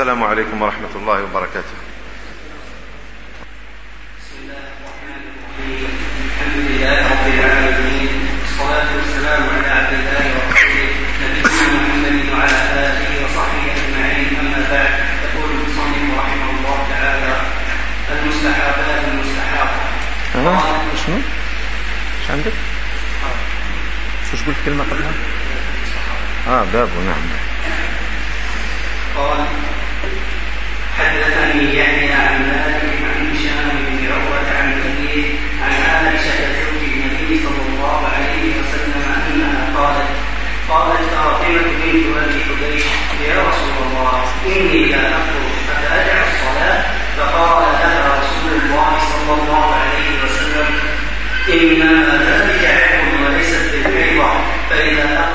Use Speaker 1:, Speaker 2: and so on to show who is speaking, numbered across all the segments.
Speaker 1: السلام عليكم ورحمة الله وبركاته
Speaker 2: بسم الله الرحمن الرحيم الحمد لله رب العالمين والصلاة والسلام على عبد الله ورسوله نبينا محمد وعلى آله وصحبه أجمعين أما بعد يقول رحمه الله تعالى
Speaker 1: أها شنو؟ عندك؟ شو قلت كلمة قبلها؟ آه بابه نعم
Speaker 2: قال حدثني يحيى عن مالك عن هشام بن عروة عن أبيه عن عائشة زوج النبي صلى الله عليه وسلم أنها قالت قالت فاطمة بنت أبي حبيش يا رسول الله إني لا أخرج أفأدع الصلاة. فقال لها رسول الله صلى الله عليه وسلم إنما ذلك عرق وليست بالبيضة فإذا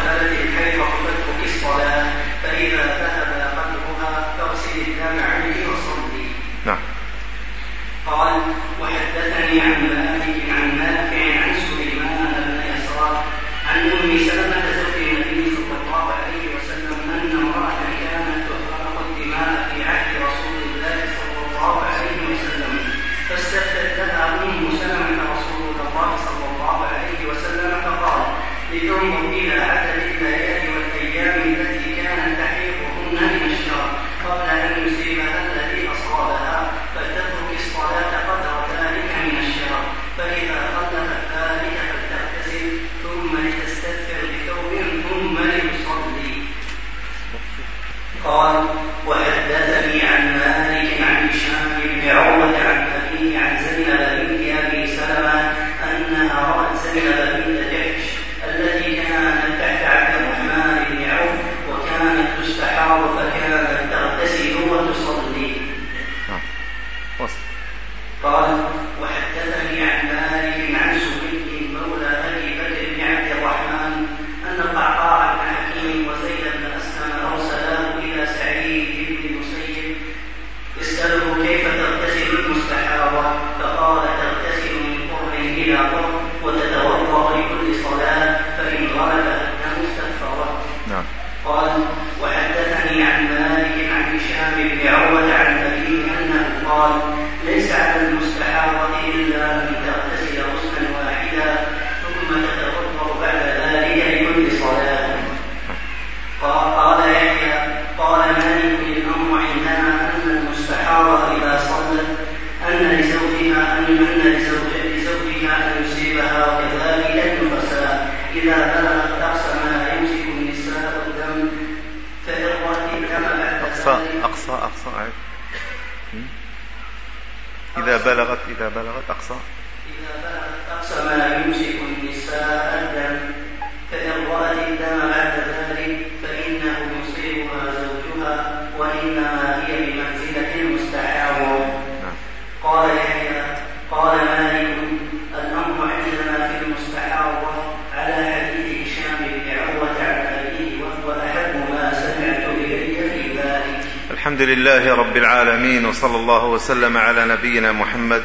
Speaker 2: وسلم على
Speaker 1: نبينا محمد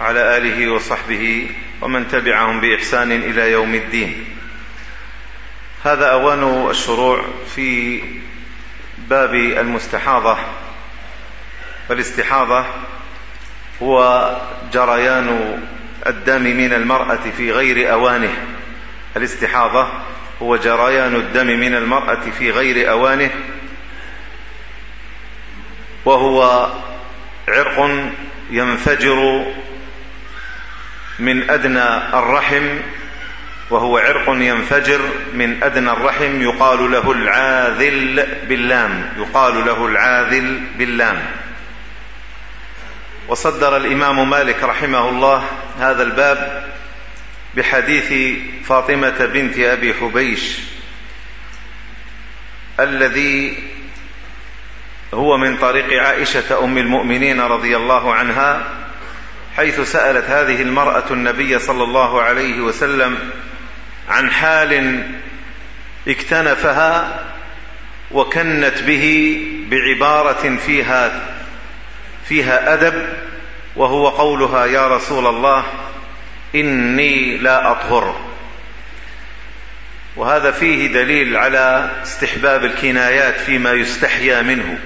Speaker 1: على آله وصحبه ومن تبعهم بإحسان إلى يوم الدين. هذا أوان الشروع في باب المستحاضة. والاستحاضة هو جريان الدم من المرأة في غير أوانه. الاستحاضة هو جريان الدم من المرأة في غير أوانه. عرق ينفجر من أدنى الرحم وهو عرق ينفجر من أدنى الرحم يقال له العاذل باللام يقال له العاذل باللام. وصدر الإمام مالك رحمه الله هذا الباب بحديث فاطمة بنت أبي حبيش الذي هو من طريق عائشة أم المؤمنين رضي الله عنها حيث سألت هذه المرأة النبي صلى الله عليه وسلم عن حال اكتنفها وكنت به بعبارة فيها فيها أدب وهو قولها يا رسول الله إني لا أطهر. وهذا فيه دليل على استحباب الكنايات فيما يستحيا منه.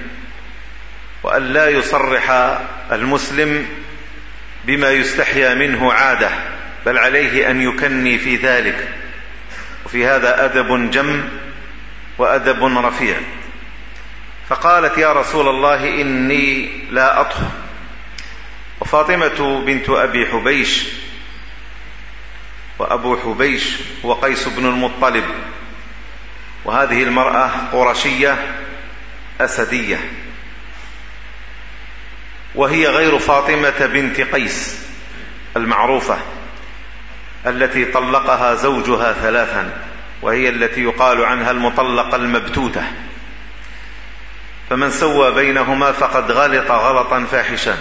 Speaker 1: وأن لا يصرح المسلم بما يستحيا منه عادة بل عليه أن يكني في ذلك. وفي هذا أدب جم وأدب رفيع. فقالت يا رسول الله إني لا أطهر وفاطمة بنت أبي حبيش وأبو حبيش وقيس بن المطلب. وهذه المرأة قرشية أسدية. وهي غير فاطمة بنت قيس المعروفة التي طلقها زوجها ثلاثا وهي التي يقال عنها المطلقة المبتوتة. فمن سوى بينهما فقد غلط غلطا فاحشا.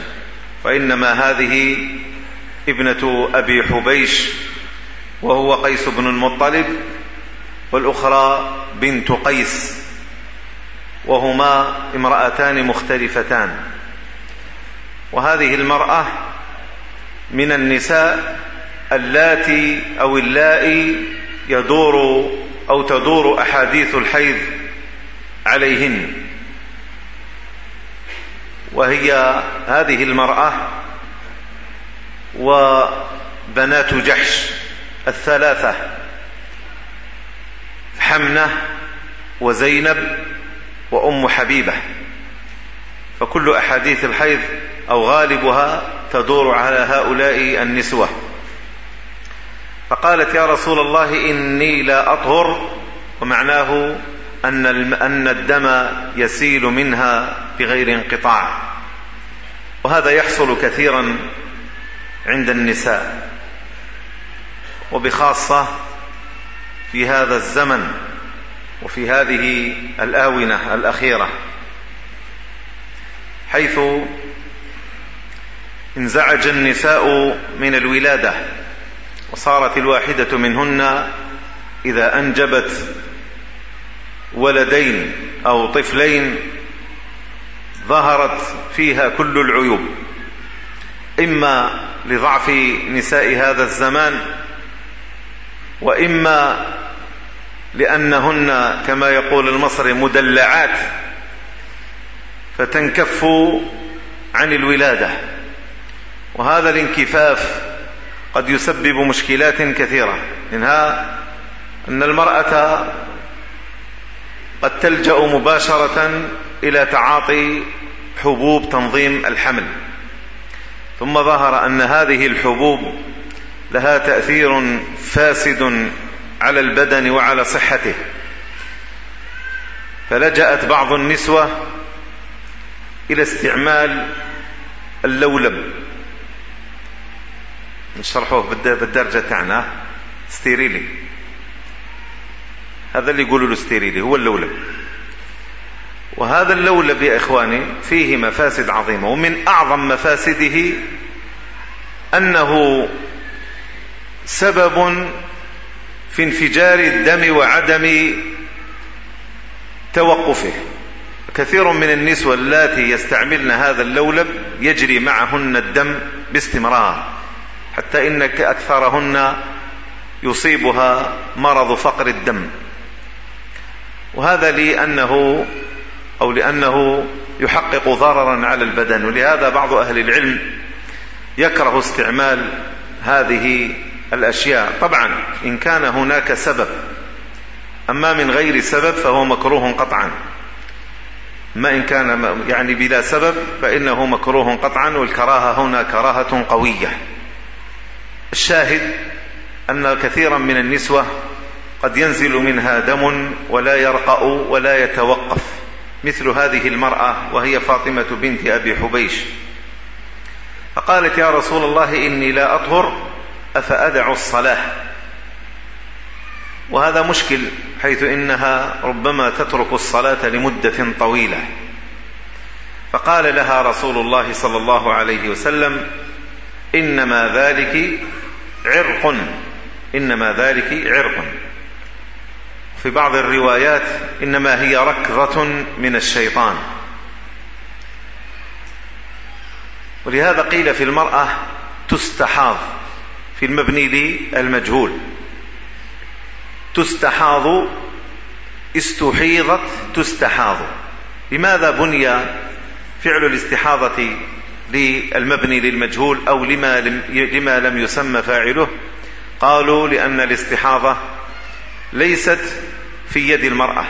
Speaker 1: وإنما هذه ابنة أبي حبيش وهو قيس بن المطلب والأخرى بنت قيس وهما امرأتان مختلفتان. وهذه المرأة من النساء اللاتي أو اللائي يدور أو تدور أحاديث الحيض عليهن. وهي هذه المرأة وبنات جحش الثلاثة حمنة وزينب وأم حبيبة. فكل أحاديث الحيض أو غالبها تدور على هؤلاء النسوة. فقالت يا رسول الله إني لا أطهر ومعناه أن, أن الدم يسيل منها بغير انقطاع. وهذا يحصل كثيرا عند النساء. وبخاصة في هذا الزمن وفي هذه الآونة الأخيرة. حيث انزعج النساء من الولادة وصارت الواحدة منهن إذا أنجبت ولدين أو طفلين ظهرت فيها كل العيوب. إما لضعف نساء هذا الزمان وإما لأنهن كما يقول المصري مدلعات فتنكف عن الولادة. وهذا الانكفاف قد يسبب مشكلات كثيرة منها أن المرأة قد تلجأ مباشرة إلى تعاطي حبوب تنظيم الحمل ثم ظهر أن هذه الحبوب لها تأثير فاسد على البدن وعلى صحته فلجأت بعض النسوة إلى استعمال اللولب. نشرحوه بالدرجة تاعنا. stérilet. هذا اللي يقولوا له stérilet هو اللولب. وهذا اللولب يا إخواني فيه مفاسد عظيمة ومن أعظم مفاسده أنه سبب في انفجار الدم وعدم توقفه. كثير من النسوة اللاتي يستعملن هذا اللولب يجري معهن الدم باستمرار. حتى إن أكثرهن يصيبها مرض فقر الدم. وهذا لأنه أو لأنه يحقق ضررا على البدن ولهذا بعض أهل العلم يكره استعمال هذه الأشياء. طبعا إن كان هناك سبب أما من غير سبب فهو مكروه قطعا. ما إن كان يعني بلا سبب فإنه مكروه قطعا والكراهة هنا كراهة قوية. الشاهد أن كثيرا من النسوة قد ينزل منها دم ولا يرقأ ولا يتوقف. مثل هذه المرأة وهي فاطمة بنت أبي حبيش. فقالت يا رسول الله إني لا أطهر أفأدع الصلاة؟ وهذا مشكل حيث إنها ربما تترك الصلاة لمدة طويلة. فقال لها رسول الله صلى الله عليه وسلم إنما ذلك عرق. إنما ذلك عرق. في بعض الروايات إنما هي ركضة من الشيطان. ولهذا قيل في المرأة تستحاض في المبني للمجهول. تستحاض استحيضت تستحاض. لماذا بني فعل الاستحاضة للمبني للمجهول أو لما لم, لما لم يسمى فاعله. قالوا لأن الاستحاضة ليست في يد المرأة.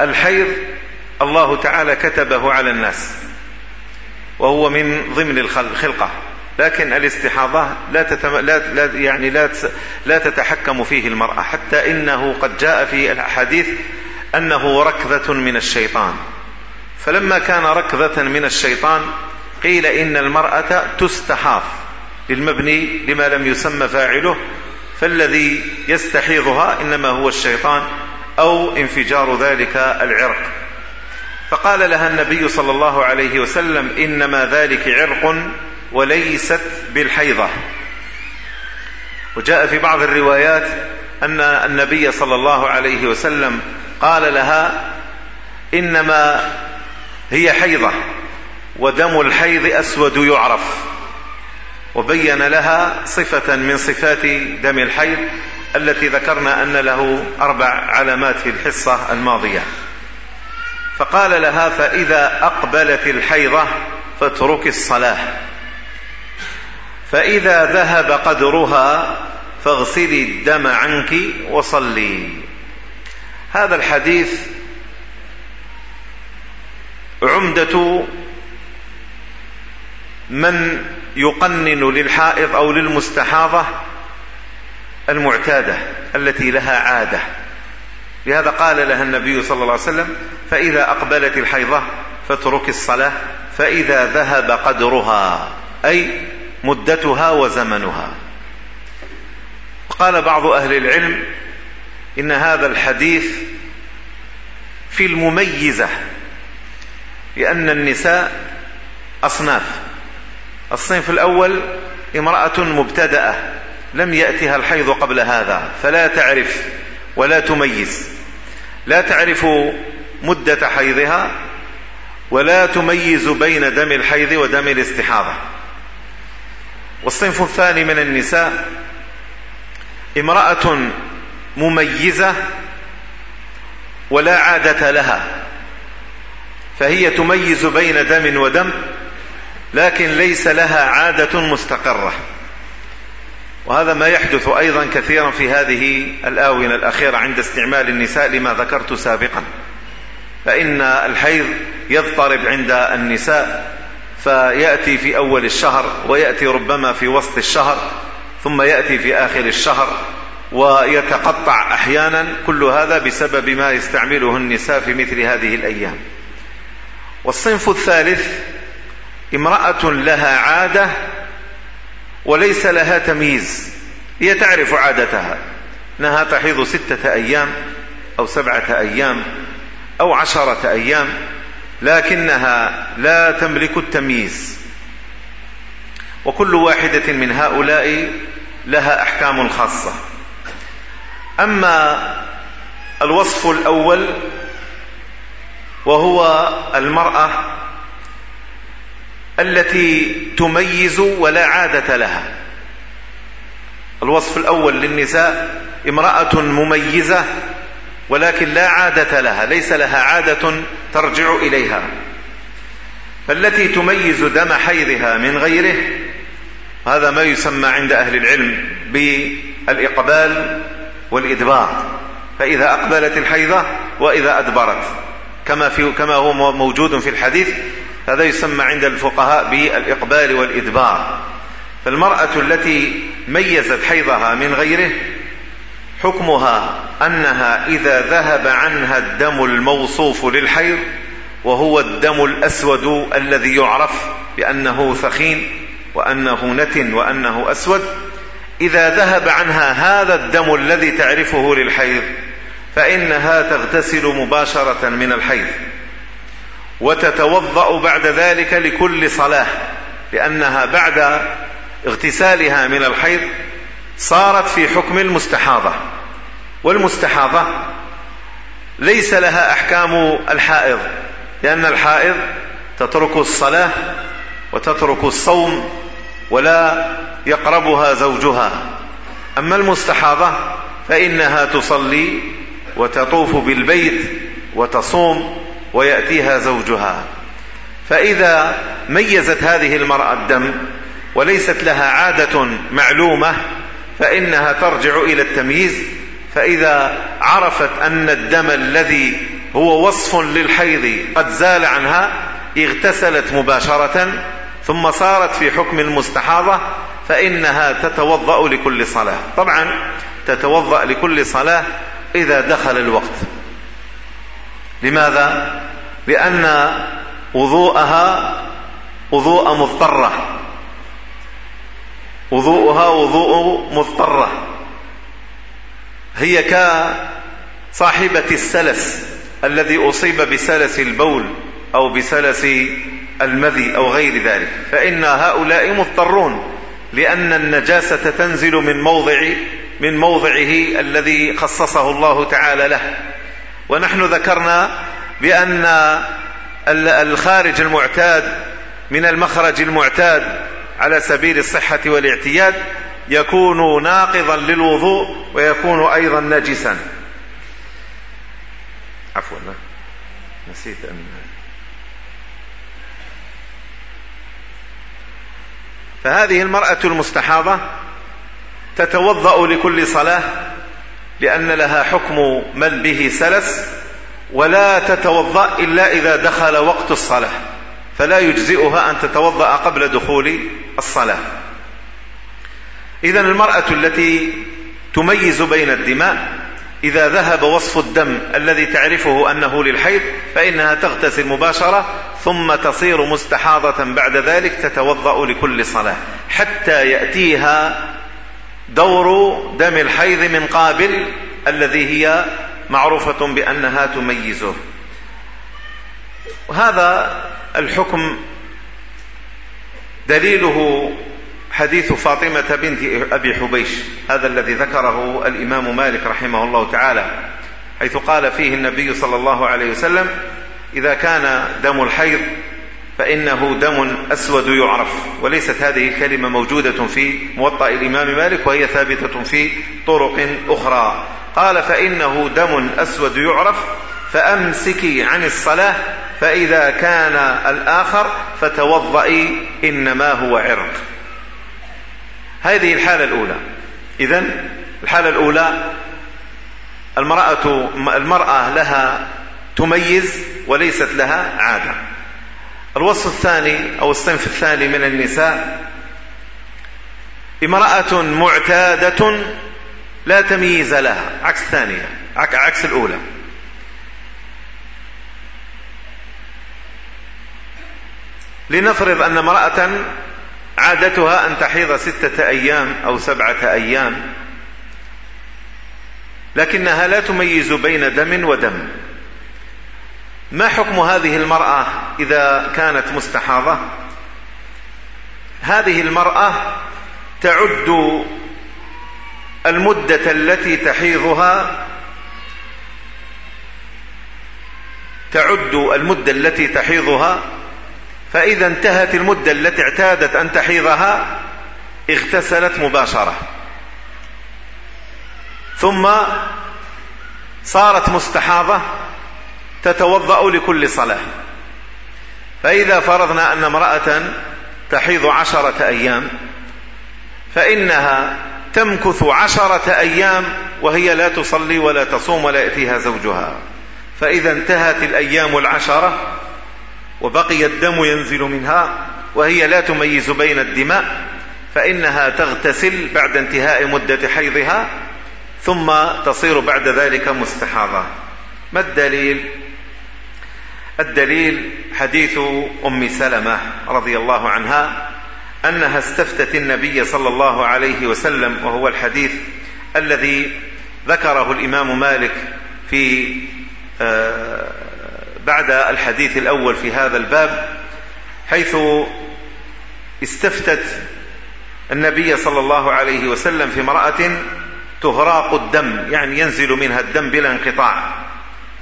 Speaker 1: الحيض الله تعالى كتبه على الناس وهو من ضمن الخلقة لكن الاستحاضة لا, تتم... لا... لا يعني لا, تس... لا تتحكم فيه المرأة. حتى إنه قد جاء في الأحاديث أنه ركضة من الشيطان. فلما كان ركضة من الشيطان قيل إن المرأة تستحاف للمبني لما لم يسمى فاعله فالذي يستحيضها إنما هو الشيطان أو انفجار ذلك العرق. فقال لها النبي صلى الله عليه وسلم إنما ذلك عرق وليست بالحيضة. وجاء في بعض الروايات أن النبي صلى الله عليه وسلم قال لها إنما هي حيضة ودم الحيض أسود يعرف. وبين لها صفة من صفات دم الحيض التي ذكرنا أن له أربع علامات في الحصة الماضية. فقال لها فإذا أقبلت الحيضة فاترك الصلاة. فإذا ذهب قدرها فاغسلي الدم عنك وصلي. هذا الحديث عمدة من يقنن للحائض أو للمستحاضة المعتادة التي لها عادة. لهذا قال لها النبي صلى الله عليه وسلم فإذا أقبلت الحيضة فترك الصلاة فإذا ذهب قدرها أي مدتها وزمنها. قال بعض أهل العلم إن هذا الحديث في المميزة لأن النساء أصناف. الصنف الأول امرأة مبتدأة لم يأتها الحيض قبل هذا فلا تعرف ولا تميز. لا تعرف مدة حيضها ولا تميز بين دم الحيض ودم الاستحاضة. والصنف الثاني من النساء امرأة مميزة ولا عادة لها. فهي تميز بين دم ودم لكن ليس لها عادة مستقرة. وهذا ما يحدث أيضا كثيرا في هذه الآونة الأخيرة عند استعمال النساء لما ذكرت سابقا. فإن الحيض يضطرب عند النساء فيأتي في أول الشهر ويأتي ربما في وسط الشهر ثم يأتي في آخر الشهر ويتقطع أحيانا. كل هذا بسبب ما يستعمله النساء في مثل هذه الأيام. والصنف الثالث امرأة لها عادة وليس لها تمييز. هي تعرف عادتها. أنها تحيض ستة أيام أو سبعة أيام أو عشرة أيام لكنها لا تملك التمييز. وكل واحدة من هؤلاء لها أحكام خاصة. أما الوصف الأول وهو المرأة التي تميز ولا عادة لها. الوصف الأول للنساء امرأة مميزة ولكن لا عادة لها ليس لها عادة ترجع إليها. فالتي تميز دم حيضها من غيره هذا ما يسمى عند أهل العلم بالإقبال والإدبار. فإذا أقبلت الحيضة وإذا أدبرت. كما, في كما هو موجود في الحديث هذا يسمى عند الفقهاء بالإقبال والإدبار. فالمرأة التي ميزت حيضها من غيره حكمها أنها إذا ذهب عنها الدم الموصوف للحيض وهو الدم الأسود الذي يعرف بأنه ثخين وأنه نتن وأنه أسود إذا ذهب عنها هذا الدم الذي تعرفه للحيض فإنها تغتسل مباشرة من الحيض وتتوضأ بعد ذلك لكل صلاة لأنها بعد اغتسالها من الحيض صارت في حكم المستحاضة. والمستحاضة ليس لها أحكام الحائض لأن الحائض تترك الصلاة وتترك الصوم ولا يقربها زوجها. أما المستحاضة فإنها تصلي وتطوف بالبيت وتصوم ويأتيها زوجها. فإذا ميزت هذه المرأة الدم وليست لها عادة معلومة فإنها ترجع إلى التمييز. فإذا عرفت أن الدم الذي هو وصف للحيض قد زال عنها اغتسلت مباشرة ثم صارت في حكم المستحاضة فإنها تتوضأ لكل صلاة. طبعا تتوضأ لكل صلاة إذا دخل الوقت. لماذا؟ لأن وضوءها وضوء مضطرة. وضوءها وضوء مضطرة. هي كصاحبة السلس الذي أصيب بسلس البول أو بسلس المذي أو غير ذلك. فإن هؤلاء مضطرون لأن النجاسة تنزل من موضع من موضعه الذي خصصه الله تعالى له. ونحن ذكرنا بأن الخارج المعتاد من المخرج المعتاد على سبيل الصحة والاعتياد يكون ناقضا للوضوء ويكون أيضا نجسا. عفوا. نسيت أن فهذه المرأة المستحاضة تتوضأ لكل صلاة لأن لها حكم من به سلس ولا تتوضأ إلا إذا دخل وقت الصلاة فلا يجزئها أن تتوضأ قبل دخول الصلاة. إذا المرأة التي تميز بين الدماء إذا ذهب وصف الدم الذي تعرفه أنه للحيض فإنها تغتسل مباشرة ثم تصير مستحاضة بعد ذلك تتوضأ لكل صلاة حتى يأتيها دور دم الحيض من قابل الذي هي معروفة بأنها تميزه. هذا الحكم دليله حديث فاطمة بنت أبي حبيش هذا الذي ذكره الإمام مالك رحمه الله تعالى حيث قال فيه النبي صلى الله عليه وسلم إذا كان دم الحيض فإنه دم أسود يعرف. وليست هذه الكلمة موجودة في موطأ الإمام مالك وهي ثابتة في طرق أخرى. قال فإنه دم أسود يعرف فأمسكي عن الصلاة فإذا كان الآخر فتوضئي إنما هو عرق. هذه الحالة الأولى. إذا الحالة الأولى المرأة, المرأة لها تميز وليست لها عادة. الوصف الثاني أو الصنف الثاني من النساء. امرأة معتادة لا تمييز لها. عكس الثانية. عكس الأولى. لنفرض أن امرأة عادتها أن تحيض ستة أيام أو سبعة أيام لكنها لا تميز بين دم ودم. ما حكم هذه المرأة إذا كانت مستحاضة؟ هذه المرأة تعد المدة التي تحيضها تعد المدة التي تحيضها فإذا انتهت المدة التي اعتادت أن تحيضها اغتسلت مباشرة. ثم صارت مستحاضة تتوضأ لكل صلاة. فإذا فرضنا أن امرأة تحيض عشرة أيام فإنها تمكث عشرة أيام وهي لا تصلي ولا تصوم ولا يأتيها زوجها. فإذا انتهت الأيام العشرة وبقي الدم ينزل منها وهي لا تميز بين الدماء فإنها تغتسل بعد انتهاء مدة حيضها ثم تصير بعد ذلك مستحاضة. ما الدليل؟ الدليل حديث أم سلمة رضي الله عنها أنها استفتت النبي صلى الله عليه وسلم وهو الحديث الذي ذكره الإمام مالك في آه، بعد الحديث الأول في هذا الباب حيث استفتت النبي صلى الله عليه وسلم في امرأة تهراق الدم يعني ينزل منها الدم بلا انقطاع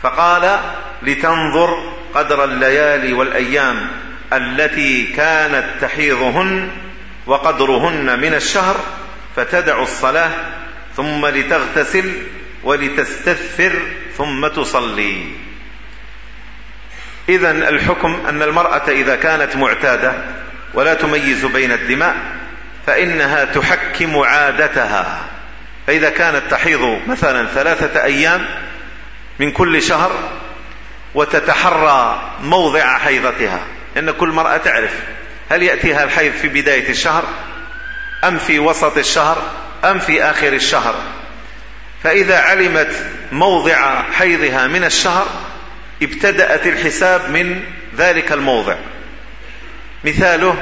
Speaker 1: فقال لتنظر قدر الليالي والأيام التي كانت تحيضهن وقدرهن من الشهر فتدع الصلاة ثم لتغتسل ولتستثفر ثم تصلي. إذا الحكم أن المرأة إذا كانت معتادة ولا تميز بين الدماء فإنها تحكم عادتها. فإذا كانت تحيض مثلا ثلاثة أيام من كل شهر وتتحرى موضع حيضتها. إن كل مرأة تعرف هل يأتيها الحيض في بداية الشهر أم في وسط الشهر أم في آخر الشهر. فإذا علمت موضع حيضها من الشهر ابتدأت الحساب من ذلك الموضع. مثاله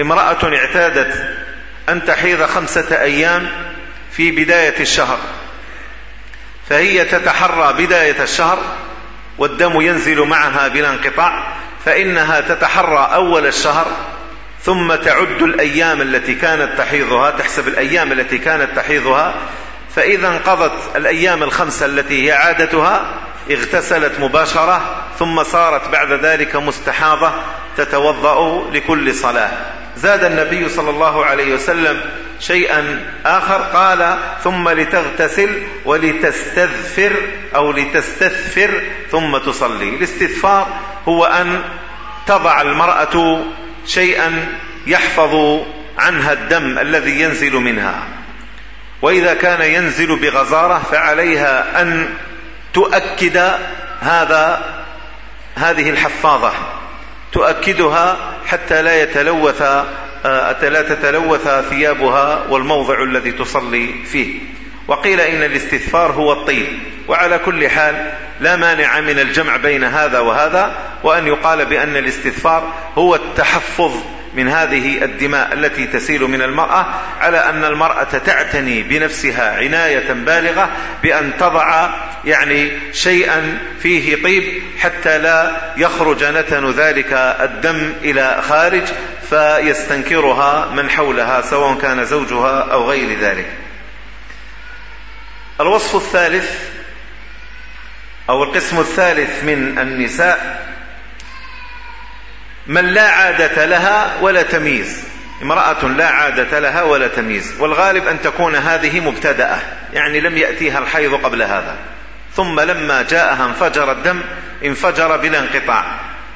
Speaker 1: امرأة اعتادت أن تحيض خمسة أيام في بداية الشهر. فهي تتحرى بداية الشهر والدم ينزل معها بلا انقطاع فإنها تتحرى أول الشهر ثم تعد الأيام التي كانت تحيضها تحسب الأيام التي كانت تحيضها فإذا انقضت الأيام الخمسة التي هي عادتها اغتسلت مباشرة ثم صارت بعد ذلك مستحاضة تتوضأ لكل صلاة. زاد النبي صلى الله عليه وسلم شيئا آخر قال ثم لتغتسل ولتستذفر أو لتستثفر ثم تصلي. الاستثفار هو أن تضع المرأة شيئا يحفظ عنها الدم الذي ينزل منها. وإذا كان ينزل بغزارة فعليها أن تؤكد هذا هذه الحفاظة. تؤكدها حتى لا يتلوث لا تتلوث ثيابها والموضع الذي تصلي فيه. وقيل إن الاستثفار هو الطيب. وعلى كل حال لا مانع من الجمع بين هذا وهذا وأن يقال بأن الاستثفار هو التحفظ من هذه الدماء التي تسيل من المرأة على أن المرأة تعتني بنفسها عناية بالغة بأن تضع يعني شيئا فيه طيب حتى لا يخرج نتن ذلك الدم إلى خارج فيستنكرها من حولها سواء كان زوجها أو غير ذلك. الوصف الثالث أو القسم الثالث من النساء من لا عادة لها ولا تمييز. امرأة لا عادة لها ولا تمييز. والغالب أن تكون هذه مبتدأة. يعني لم يأتيها الحيض قبل هذا. ثم لما جاءها انفجر الدم انفجر بلا انقطاع.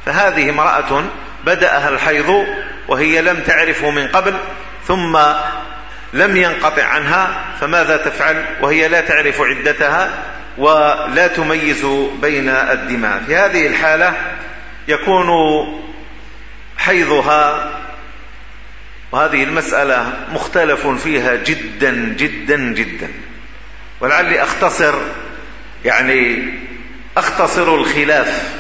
Speaker 1: فهذه امرأة بدأها الحيض وهي لم تعرفه من قبل ثم لم ينقطع عنها. فماذا تفعل؟ وهي لا تعرف عدتها ولا تميز بين الدماء. في هذه الحالة يكون حيضها. وهذه المسألة مختلف فيها جدا جدا جدا. ولعلي أختصر يعني أختصر الخلاف.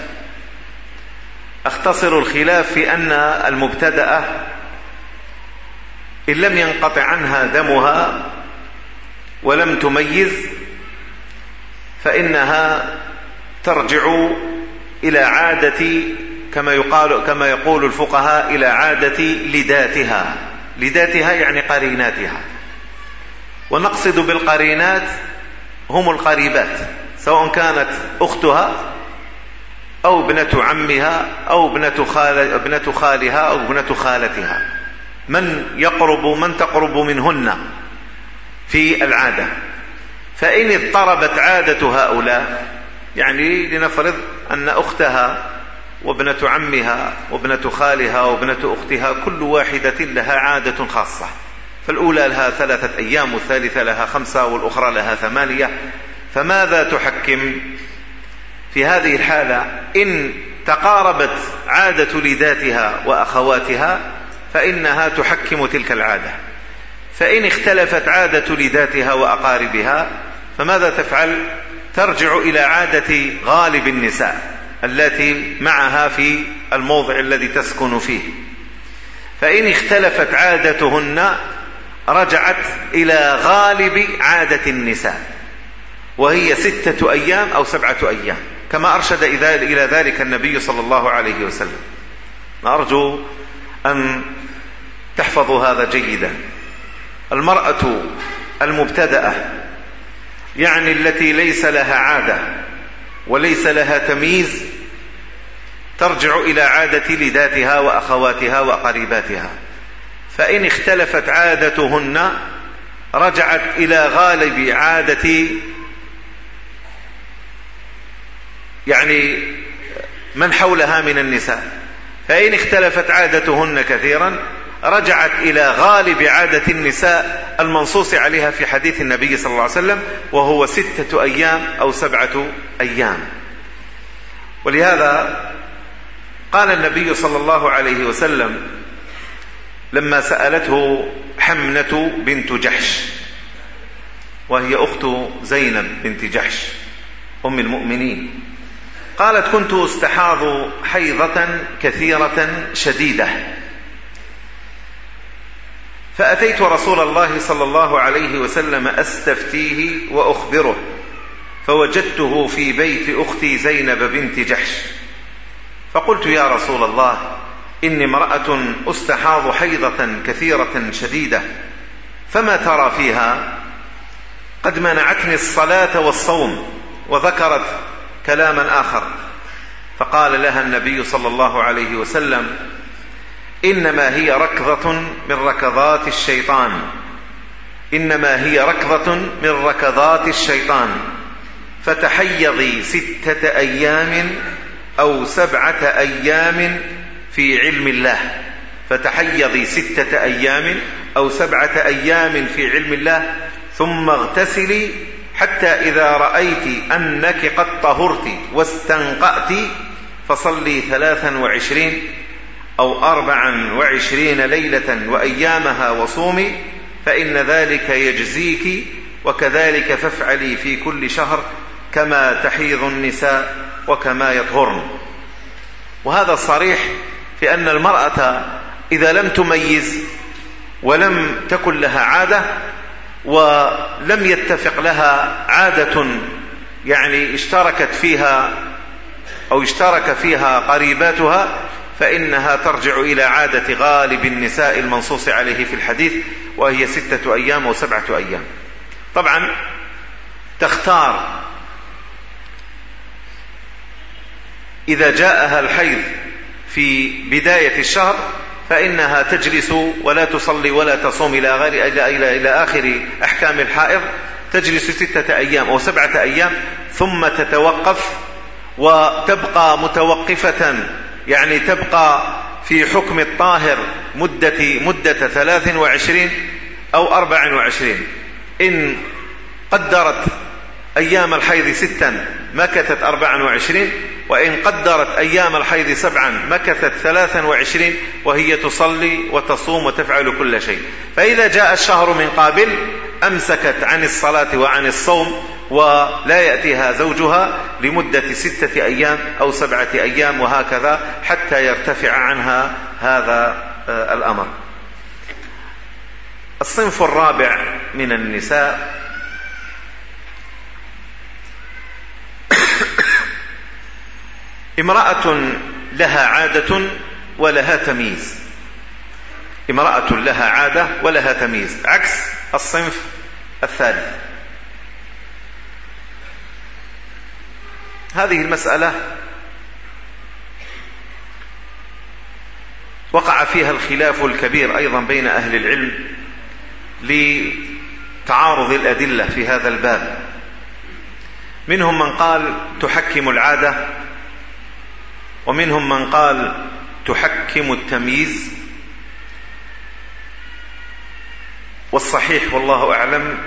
Speaker 1: أختصر الخلاف في أن المبتدأة إن لم ينقطع عنها دمها ولم تميز فإنها ترجع إلى عادة كما يقال كما يقول الفقهاء إلى عادة لداتها لذاتها يعني قريناتها. ونقصد بالقرينات هم القريبات سواء كانت أختها أو ابنة عمها أو ابنة, خال ابنة خالها أو ابنة خالتها. من يقرب من تقرب منهن في العادة. فإن اضطربت عادة هؤلاء يعني لنفرض أن أختها وابنة عمها وابنة خالها وابنة أختها كل واحدة لها عادة خاصة. فالأولى لها ثلاثة أيام والثالثة لها خمسة والأخرى لها ثمانية. فماذا تحكم؟ في هذه الحالة إن تقاربت عادة لذاتها وأخواتها فإنها تحكم تلك العادة. فإن اختلفت عادة لذاتها وأقاربها فماذا تفعل؟ ترجع إلى عادة غالب النساء. التي معها في الموضع الذي تسكن فيه. فإن اختلفت عادتهن رجعت إلى غالب عادة النساء وهي ستة أيام أو سبعة أيام كما أرشد إلى ذلك النبي صلى الله عليه وسلم. أرجو أن تحفظوا هذا جيدا. المرأة المبتدأة يعني التي ليس لها عادة وليس لها تمييز ترجع إلى عادة لذاتها وأخواتها وقريباتها. فإن اختلفت عادتهن رجعت إلى غالب عادة يعني من حولها من النساء. فإن اختلفت عادتهن كثيرا رجعت إلى غالب عادة النساء المنصوص عليها في حديث النبي صلى الله عليه وسلم وهو ستة أيام أو سبعة أيام. ولهذا قال النبي صلى الله عليه وسلم لما سألته حمنة بنت جحش وهي أخت زينب بنت جحش أم المؤمنين. قالت كنت أستحاض حيضة كثيرة شديدة. فأتيت رسول الله صلى الله عليه وسلم أستفتيه وأخبره فوجدته في بيت أختي زينب بنت جحش. فقلت يا رسول الله إني امرأة أستحاض حيضة كثيرة شديدة فما ترى فيها؟ قد منعتني الصلاة والصوم وذكرت كلاما آخر. فقال لها النبي صلى الله عليه وسلم إنما هي ركضة من ركضات الشيطان. إنما هي ركضة من ركضات الشيطان. فتحيضي ستة أيام أو سبعة أيام في علم الله. فتحيضي ستة أيام أو سبعة أيام في علم الله. ثم اغتسلي حتى إذا رأيت أنك قد طهرت واستنقأت فصلي ثلاثا وعشرين أو أربعا وعشرين ليلة وأيامها وصومي فإن ذلك يجزيك وكذلك فافعلي في كل شهر كما تحيض النساء وكما يطهرن. وهذا الصريح في أن المرأة إذا لم تميز ولم تكن لها عادة ولم يتفق لها عادة يعني اشتركت فيها أو اشترك فيها قريباتها فإنها ترجع إلى عادة غالب النساء المنصوص عليه في الحديث وهي ستة أيام وسبعة أيام. طبعا تختار إذا جاءها الحيض في بداية الشهر فإنها تجلس ولا تصلي ولا تصوم إلى غير إلى, إلى, إلى آخر أحكام الحائض. تجلس ستة أيام أو سبعة أيام ثم تتوقف وتبقى متوقفة يعني تبقى في حكم الطاهر مدة, مدة 23 أو 24 إن قدرت أيام الحيض ستا مكثت 24 وإن قدرت أيام الحيض سبعا مكثت 23 وهي تصلي وتصوم وتفعل كل شيء فإذا جاء الشهر من قابل أمسكت عن الصلاة وعن الصوم ولا يأتيها زوجها لمدة ستة أيام أو سبعة أيام وهكذا حتى يرتفع عنها هذا آه، الأمر. الصنف الرابع من النساء. امرأة لها عادة ولها تمييز. امرأة لها عادة ولها تمييز. عكس الصنف الثالث. هذه المسألة وقع فيها الخلاف الكبير أيضا بين أهل العلم لتعارض الأدلة في هذا الباب. منهم من قال تحكم العادة ومنهم من قال تحكم التمييز. والصحيح والله أعلم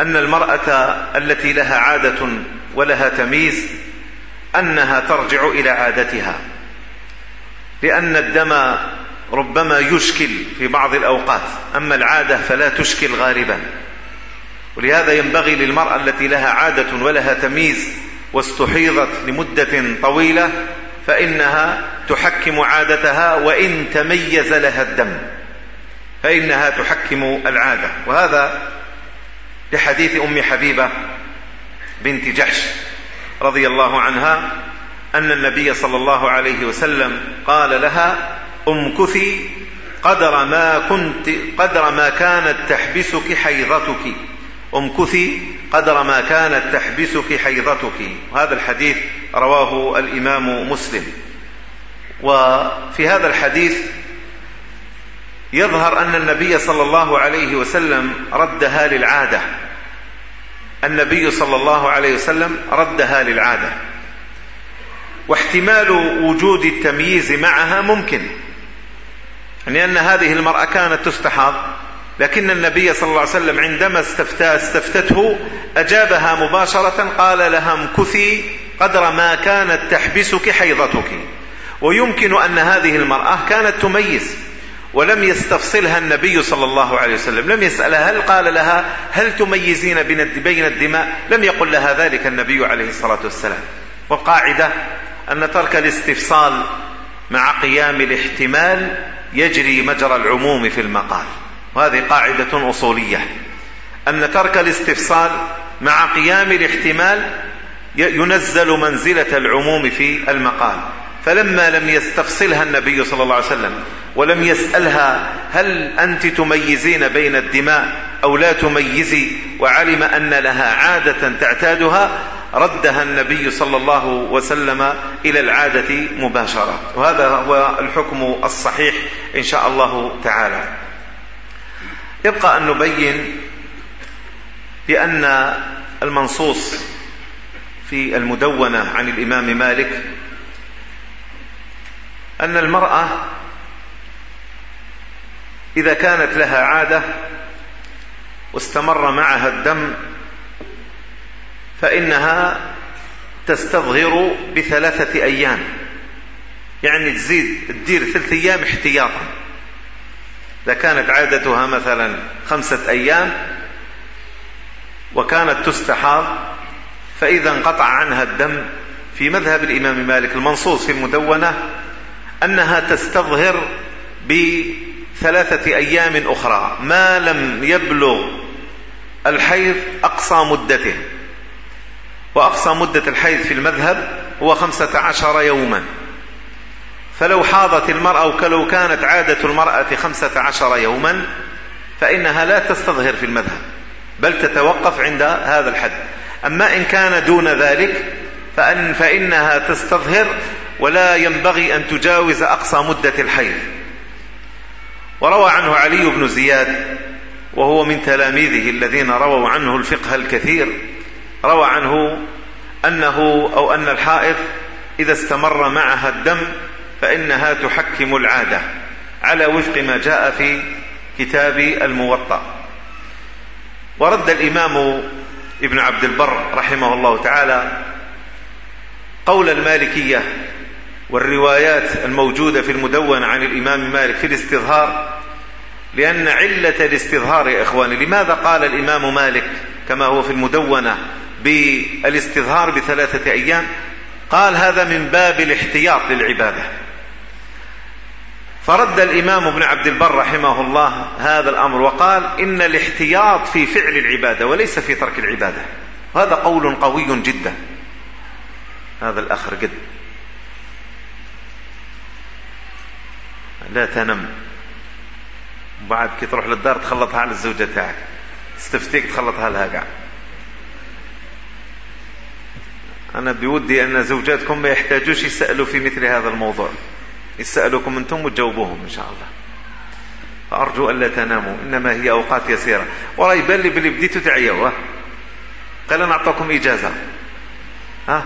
Speaker 1: أن المرأة التي لها عادة ولها تمييز أنها ترجع إلى عادتها. لأن الدم ربما يشكل في بعض الأوقات أما العادة فلا تشكل غالبا. ولهذا ينبغي للمرأة التي لها عادة ولها تمييز واستحيضت لمدة طويلة فإنها تحكم عادتها وإن تميز لها الدم. فإنها تحكم العادة. وهذا لحديث أم حبيبة بنت جحش رضي الله عنها أن النبي صلى الله عليه وسلم قال لها امكثي قدر ما كنت قدر ما كانت تحبسك حيضتك. امكثي قدر ما كانت تحبسك حيضتك. هذا الحديث رواه الإمام مسلم. وفي هذا الحديث يظهر أن النبي صلى الله عليه وسلم ردها للعادة. النبي صلى الله عليه وسلم ردها للعادة. واحتمال وجود التمييز معها ممكن. يعني أن هذه المرأة كانت تستحاض لكن النبي صلى الله عليه وسلم عندما استفتى استفتته أجابها مباشرة قال لها امكثي قدر ما كانت تحبسك حيضتك. ويمكن أن هذه المرأة كانت تميز. ولم يستفصلها النبي صلى الله عليه وسلم. لم يسألها هل قال لها هل تميزين بين الدماء؟ لم يقل لها ذلك النبي عليه الصلاة والسلام. والقاعدة أن ترك الاستفصال مع قيام الاحتمال يجري مجرى العموم في المقال. وهذه قاعدة أصولية. أن ترك الاستفصال مع قيام الاحتمال ينزل منزلة العموم في المقال. فلما لم يستفصلها النبي صلى الله عليه وسلم ولم يسألها هل أنت تميزين بين الدماء أو لا تميزي وعلم أن لها عادة تعتادها ردها النبي صلى الله وسلم إلى العادة مباشرة. وهذا هو الحكم الصحيح إن شاء الله تعالى. يبقى أن نبين بأن المنصوص في المدونة عن الإمام مالك أن المرأة إذا كانت لها عادة واستمر معها الدم فإنها تستظهر بثلاثة أيام. يعني تزيد تدير ثلث أيام احتياطا. إذا كانت عادتها مثلا خمسة أيام وكانت تستحاض فإذا انقطع عنها الدم في مذهب الإمام مالك المنصوص في المدونة أنها تستظهر بثلاثة أيام أخرى. ما لم يبلغ الحيض أقصى مدته. وأقصى مدة الحيض في المذهب هو خمسة عشر يوما. فلو حاضت المرأة وكلو كانت عادة المرأة خمسة عشر يوما فإنها لا تستظهر في المذهب بل تتوقف عند هذا الحد. أما إن كان دون ذلك فإن فإنها تستظهر ولا ينبغي أن تجاوز أقصى مدة الحيض وروى عنه علي بن زياد وهو من تلاميذه الذين رووا عنه الفقه الكثير روى عنه أنه أو أن الحائض إذا استمر معها الدم فإنها تحكم العادة على وفق ما جاء في كتاب الموطأ. ورد الإمام ابن عبد البر رحمه الله تعالى قول المالكية والروايات الموجودة في المدونة عن الإمام مالك في الاستظهار لأن علة الاستظهار يا إخواني لماذا قال الإمام مالك كما هو في المدونة بالاستظهار بثلاثة أيام؟ قال هذا من باب الاحتياط للعبادة. فرد الإمام ابن عبد البر رحمه الله هذا الأمر وقال إن الاحتياط في فعل العبادة وليس في ترك العبادة. هذا قول قوي جدا. هذا الأخر قد لا تنم. بعد كي تروح للدار تخلطها على الزوجة تاعك. استفتيك تخلطها لها قاع أنا بودي أن زوجاتكم ما يحتاجوش يسألوا في مثل هذا الموضوع. يسألوكم أنتم وتجاوبوهم إن شاء الله. فأرجو ألا تناموا. إنما هي أوقات يسيرة. وراي يبان لي بلي بديتوا تعيوا. قال أنا أعطاكم إجازة. ها؟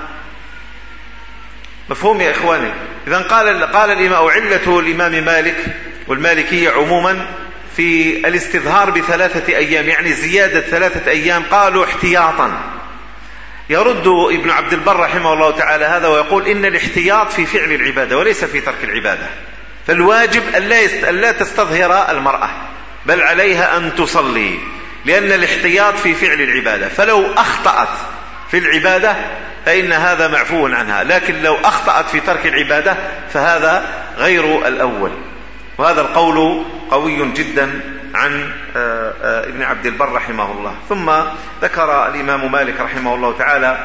Speaker 1: مفهوم يا إخواني. إذا قال قال الإمام أو علة الإمام مالك والمالكية عموما في الاستظهار بثلاثة أيام يعني زيادة ثلاثة أيام قالوا احتياطا. يرد ابن عبد البر رحمه الله تعالى هذا ويقول إن الاحتياط في فعل العبادة وليس في ترك العبادة. فالواجب ألا تستظهر المرأة بل عليها أن تصلي لأن الاحتياط في فعل العبادة. فلو أخطأت في العبادة فإن هذا معفو عنها. لكن لو أخطأت في ترك العبادة فهذا غير الأول. وهذا القول قوي جدا عن آه، آه، ابن عبد البر رحمه الله. ثم ذكر الإمام مالك رحمه الله تعالى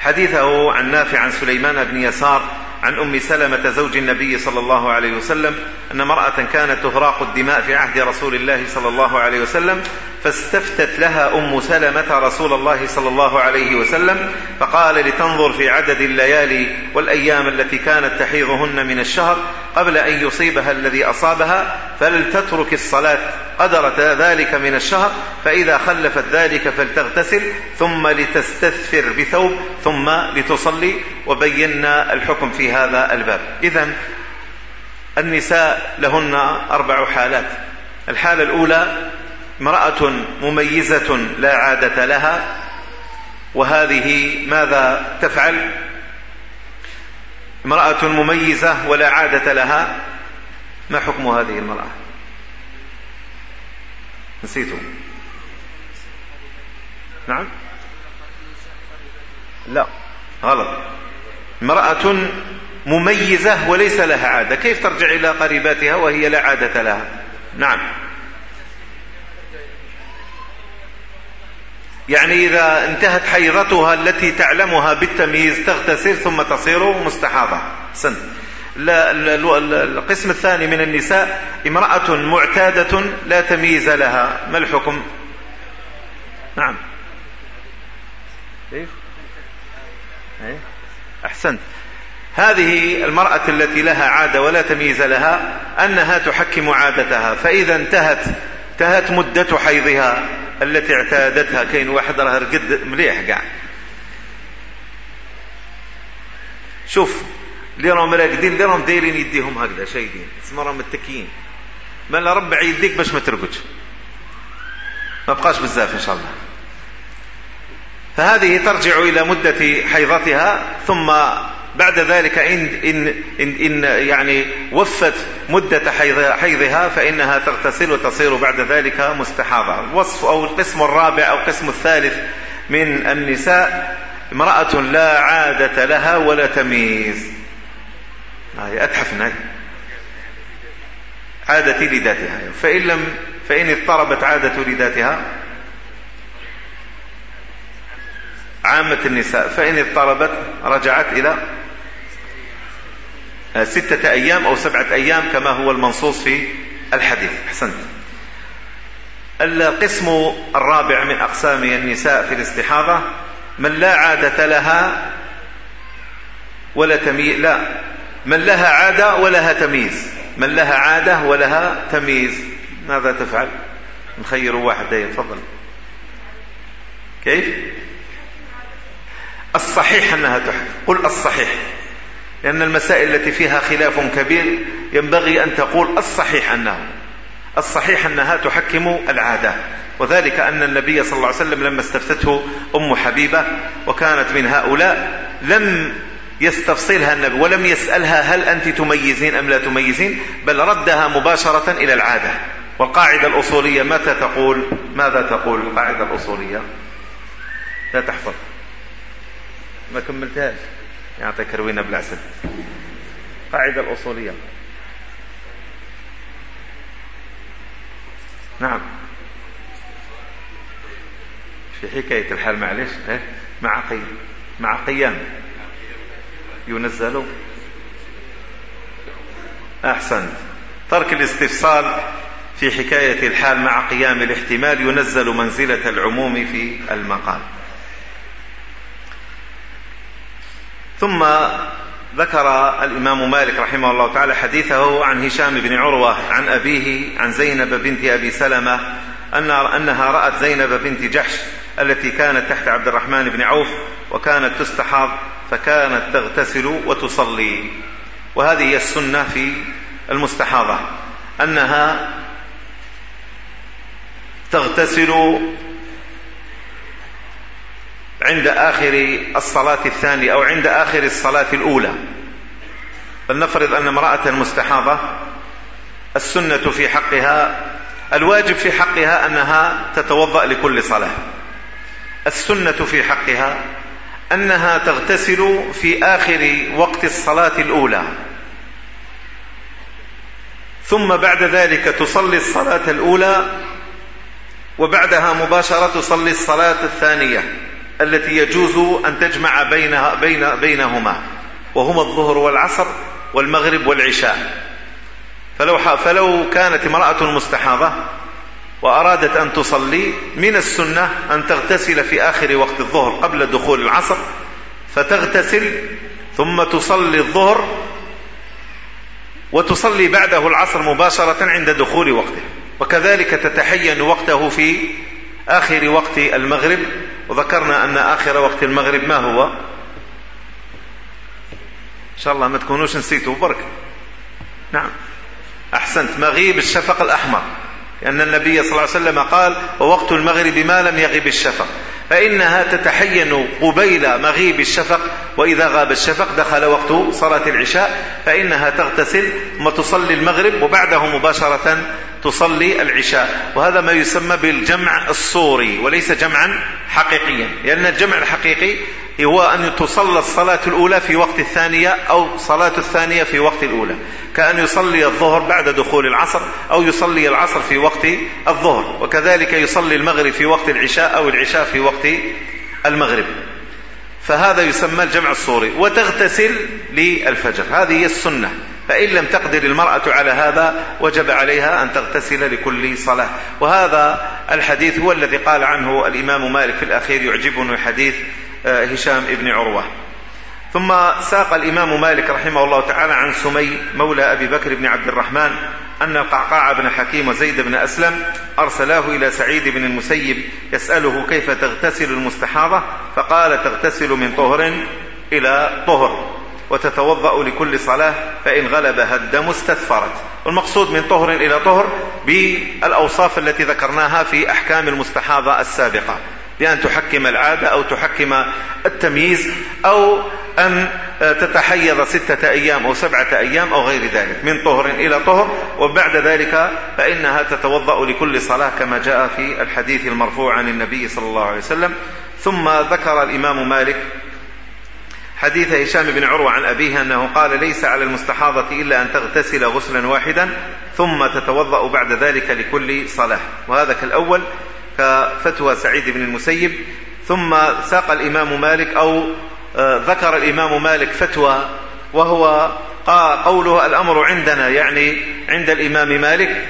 Speaker 1: حديثه عن نافع عن سليمان بن يسار عن أم سلمة زوج النبي صلى الله عليه وسلم أن امرأة كانت تهراق الدماء في عهد رسول الله صلى الله عليه وسلم فاستفتت لها أم سلمة رسول الله صلى الله عليه وسلم فقال لتنظر في عدد الليالي والأيام التي كانت تحيضهن من الشهر قبل أن يصيبها الذي أصابها فلتترك الصلاة قدرت ذلك من الشهر فإذا خلفت ذلك فلتغتسل ثم لتستثفر بثوب ثم لتصلي وبينا الحكم في هذا الباب. إذا النساء لهن أربع حالات. الحالة الأولى امرأة مميزة لا عادة لها وهذه ماذا تفعل؟ امرأة مميزة ولا عادة لها ما حكم هذه المرأة؟ نسيته. نعم. لا غلط. امرأة مميزة وليس لها عادة كيف ترجع إلى قريباتها وهي لا عادة لها؟ نعم. يعني إذا انتهت حيرتها التي تعلمها بالتمييز تغتسل ثم تصير مستحاضة سن. القسم الثاني من النساء امرأة معتادة لا تمييز لها. ما الحكم؟ نعم. كيف؟ إيه؟ أحسنت. هذه المرأة التي لها عادة ولا تمييز لها أنها تحكم عادتها فإذا انتهت انتهت مدة حيضها. التي اعتادتها كاين واحد راه رقد مليح كاع شوف اللي راهم راقدين اللي راهم دايرين يديهم هكذا شايدين. تسمى راهم متكيين. مالا ربع يديك باش ما ترقدش. ما بقاش بزاف إن شاء الله. فهذه ترجع إلى مدة حيضتها ثم بعد ذلك إن, إن, إن, إن يعني وفت مدة حيضها فإنها تغتسل وتصير بعد ذلك مستحاضة. الوصف أو القسم الرابع أو القسم الثالث من النساء امرأة لا عادة لها ولا تمييز. هاي أتحف هاي. عادة لذاتها. فإن, لم فإن اضطربت عادة لذاتها عامة النساء فإن اضطربت رجعت إلى ستة أيام أو سبعة أيام كما هو المنصوص في الحديث. أحسنت. القسم الرابع من أقسام النساء في الاستحاضة. من لا عادة لها ولا تمييز. لا. من لها عادة ولها تمييز. من لها عادة ولها تمييز. ماذا تفعل؟ نخير واحدة إيه، تفضل. كيف؟ الصحيح أنها تحب قل الصحيح. لأن المسائل التي فيها خلاف كبير ينبغي أن تقول الصحيح أنه الصحيح أنها تحكم العادة. وذلك أن النبي صلى الله عليه وسلم لما استفتته أم حبيبة وكانت من هؤلاء لم يستفصلها النبي ولم يسألها هل أنت تميزين أم لا تميزين بل ردها مباشرة إلى العادة. والقاعدة الأصولية متى تقول؟ ماذا تقول القاعدة الأصولية؟ لا تحفظ. ما كملتهاش. يعطيك روينا بالعسل قاعدة الأصولية. نعم. في حكاية الحال معلش إيه؟ مع قيام مع قيام ينزل. أحسنت ترك الاستفصال في حكاية الحال مع قيام الاحتمال ينزل منزلة العموم في المقال. ثم ذكر الإمام مالك رحمه الله تعالى حديثه عن هشام بن عروة عن أبيه عن زينب بنت أبي سلمة أنها رأت زينب بنت جحش التي كانت تحت عبد الرحمن بن عوف وكانت تستحاض فكانت تغتسل وتصلي. وهذه هي السنة في المستحاضة. أنها تغتسل عند آخر الصلاة الثانية أو عند آخر الصلاة الأولى. فلنفرض أن امرأة مستحاضة. السنة في حقها الواجب في حقها أنها تتوضأ لكل صلاة. السنة في حقها أنها تغتسل في آخر وقت الصلاة الأولى. ثم بعد ذلك تصلي الصلاة الأولى وبعدها مباشرة تصلي الصلاة الثانية. التي يجوز أن تجمع بينها بين بينهما وهما الظهر والعصر والمغرب والعشاء. فلو فلو كانت امرأة مستحاضة وأرادت أن تصلي من السنة أن تغتسل في آخر وقت الظهر قبل دخول العصر فتغتسل ثم تصلي الظهر وتصلي بعده العصر مباشرة عند دخول وقته. وكذلك تتحين وقته في آخر وقت المغرب وذكرنا أن آخر وقت المغرب ما هو؟ إن شاء الله ما تكونوش نسيتوا برك نعم. أحسنت. مغيب الشفق الأحمر. لأن النبي صلى الله عليه وسلم قال ووقت المغرب ما لم يغب الشفق. فإنها تتحين قبيل مغيب الشفق وإذا غاب الشفق دخل وقت صلاة العشاء فإنها تغتسل وتصلي المغرب وبعده مباشرة تصلي العشاء. وهذا ما يسمى بالجمع الصوري وليس جمعا حقيقيا. لأن الجمع الحقيقي هو أن تصلى الصلاة الأولى في وقت الثانية أو صلاة الثانية في وقت الأولى. كأن يصلي الظهر بعد دخول العصر أو يصلي العصر في وقت الظهر. وكذلك يصلي المغرب في وقت العشاء أو العشاء في وقت المغرب. فهذا يسمى الجمع الصوري. وتغتسل للفجر. هذه هي السنة. فإن لم تقدر المرأة على هذا وجب عليها أن تغتسل لكل صلاة. وهذا الحديث هو الذي قال عنه الإمام مالك في الأخير يعجبني حديث آه، هشام ابن عروة. ثم ساق الإمام مالك رحمه الله تعالى عن سمي مولى أبي بكر بن عبد الرحمن أن القعقاع بن حكيم وزيد بن أسلم أرسلاه إلى سعيد بن المسيب يسأله كيف تغتسل المستحاضة فقال تغتسل من طهر إلى طهر. وتتوضأ لكل صلاة فإن غلبها الدم استثفرت والمقصود من طهر إلى طهر بالأوصاف التي ذكرناها في أحكام المستحاضة السابقة. بأن تحكم العادة أو تحكم التمييز أو أن تتحيض ستة أيام أو سبعة أيام أو غير ذلك. من طهر إلى طهر وبعد ذلك فإنها تتوضأ لكل صلاة كما جاء في الحديث المرفوع عن النبي صلى الله عليه وسلم. ثم ذكر الإمام مالك حديث هشام بن عروة عن أبيه أنه قال ليس على المستحاضة إلا أن تغتسل غسلا واحدا ثم تتوضأ بعد ذلك لكل صلاة. وهذا كالأول كفتوى سعيد بن المسيب. ثم ساق الإمام مالك أو آه، ذكر الإمام مالك فتوى وهو قوله الأمر عندنا يعني عند الإمام مالك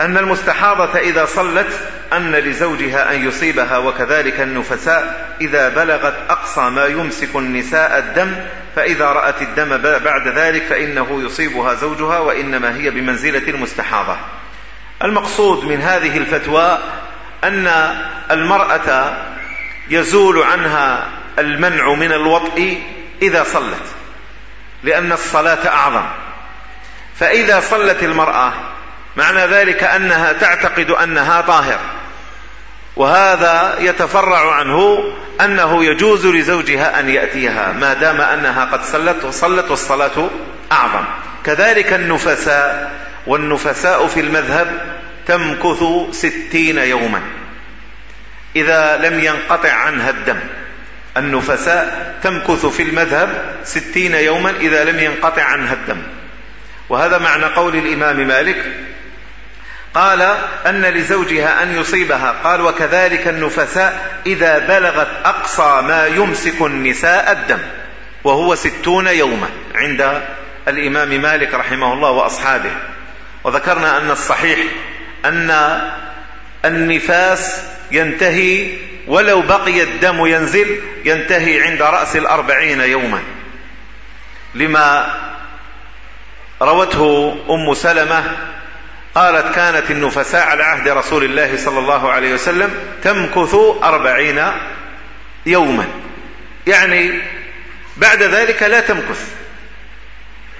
Speaker 1: أن المستحاضة إذا صلت أن لزوجها أن يصيبها وكذلك النفساء إذا بلغت أقصى ما يمسك النساء الدم فإذا رأت الدم بعد ذلك فإنه يصيبها زوجها وإنما هي بمنزلة المستحاضة. المقصود من هذه الفتوى أن المرأة يزول عنها المنع من الوطء إذا صلت لأن الصلاة أعظم. فإذا صلت المرأة معنى ذلك أنها تعتقد أنها طاهر. وهذا يتفرع عنه أنه يجوز لزوجها أن يأتيها ما دام أنها قد صلت وصلت والصلاة أعظم. كذلك النفساء والنفساء في المذهب تمكث ستين يوما. إذا لم ينقطع عنها الدم النفساء تمكث في المذهب ستين يوما إذا لم ينقطع عنها الدم. وهذا معنى قول الإمام مالك قال أن لزوجها أن يصيبها. قال وكذلك النفساء إذا بلغت أقصى ما يمسك النساء الدم وهو ستون يوما. عند الإمام مالك رحمه الله وأصحابه. وذكرنا أن الصحيح أن النفاس ينتهي ولو بقي الدم ينزل ينتهي عند رأس الأربعين يوما. لما روته أم سلمة قالت كانت النفساء على عهد رسول الله صلى الله عليه وسلم تمكث أربعين يوما. يعني بعد ذلك لا تمكث.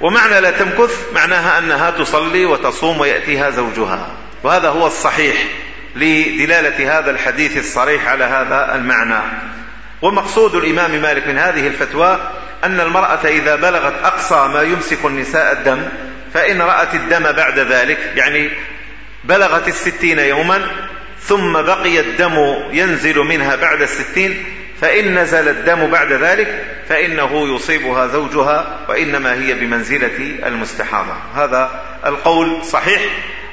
Speaker 1: ومعنى لا تمكث معناها أنها تصلي وتصوم ويأتيها زوجها. وهذا هو الصحيح لدلالة هذا الحديث الصريح على هذا المعنى. ومقصود الإمام مالك من هذه الفتوى أن المرأة إذا بلغت أقصى ما يمسك النساء الدم فإن رأت الدم بعد ذلك يعني بلغت الستين يوما ثم بقي الدم ينزل منها بعد الستين فإن نزل الدم بعد ذلك فإنه يصيبها زوجها وإنما هي بمنزلة المستحاضة. هذا القول صحيح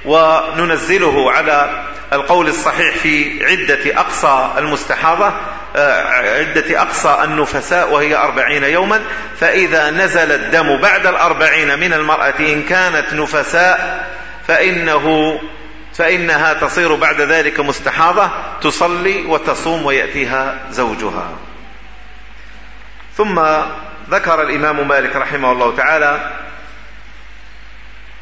Speaker 1: وننزله على القول الصحيح في عدة أقصى المستحاضة. عدة أقصى النفساء وهي أربعين يوما فإذا نزل الدم بعد الأربعين من المرأة إن كانت نفساء فإنه فإنها تصير بعد ذلك مستحاضة تصلي وتصوم ويأتيها زوجها. ثم ذكر الإمام مالك رحمه الله تعالى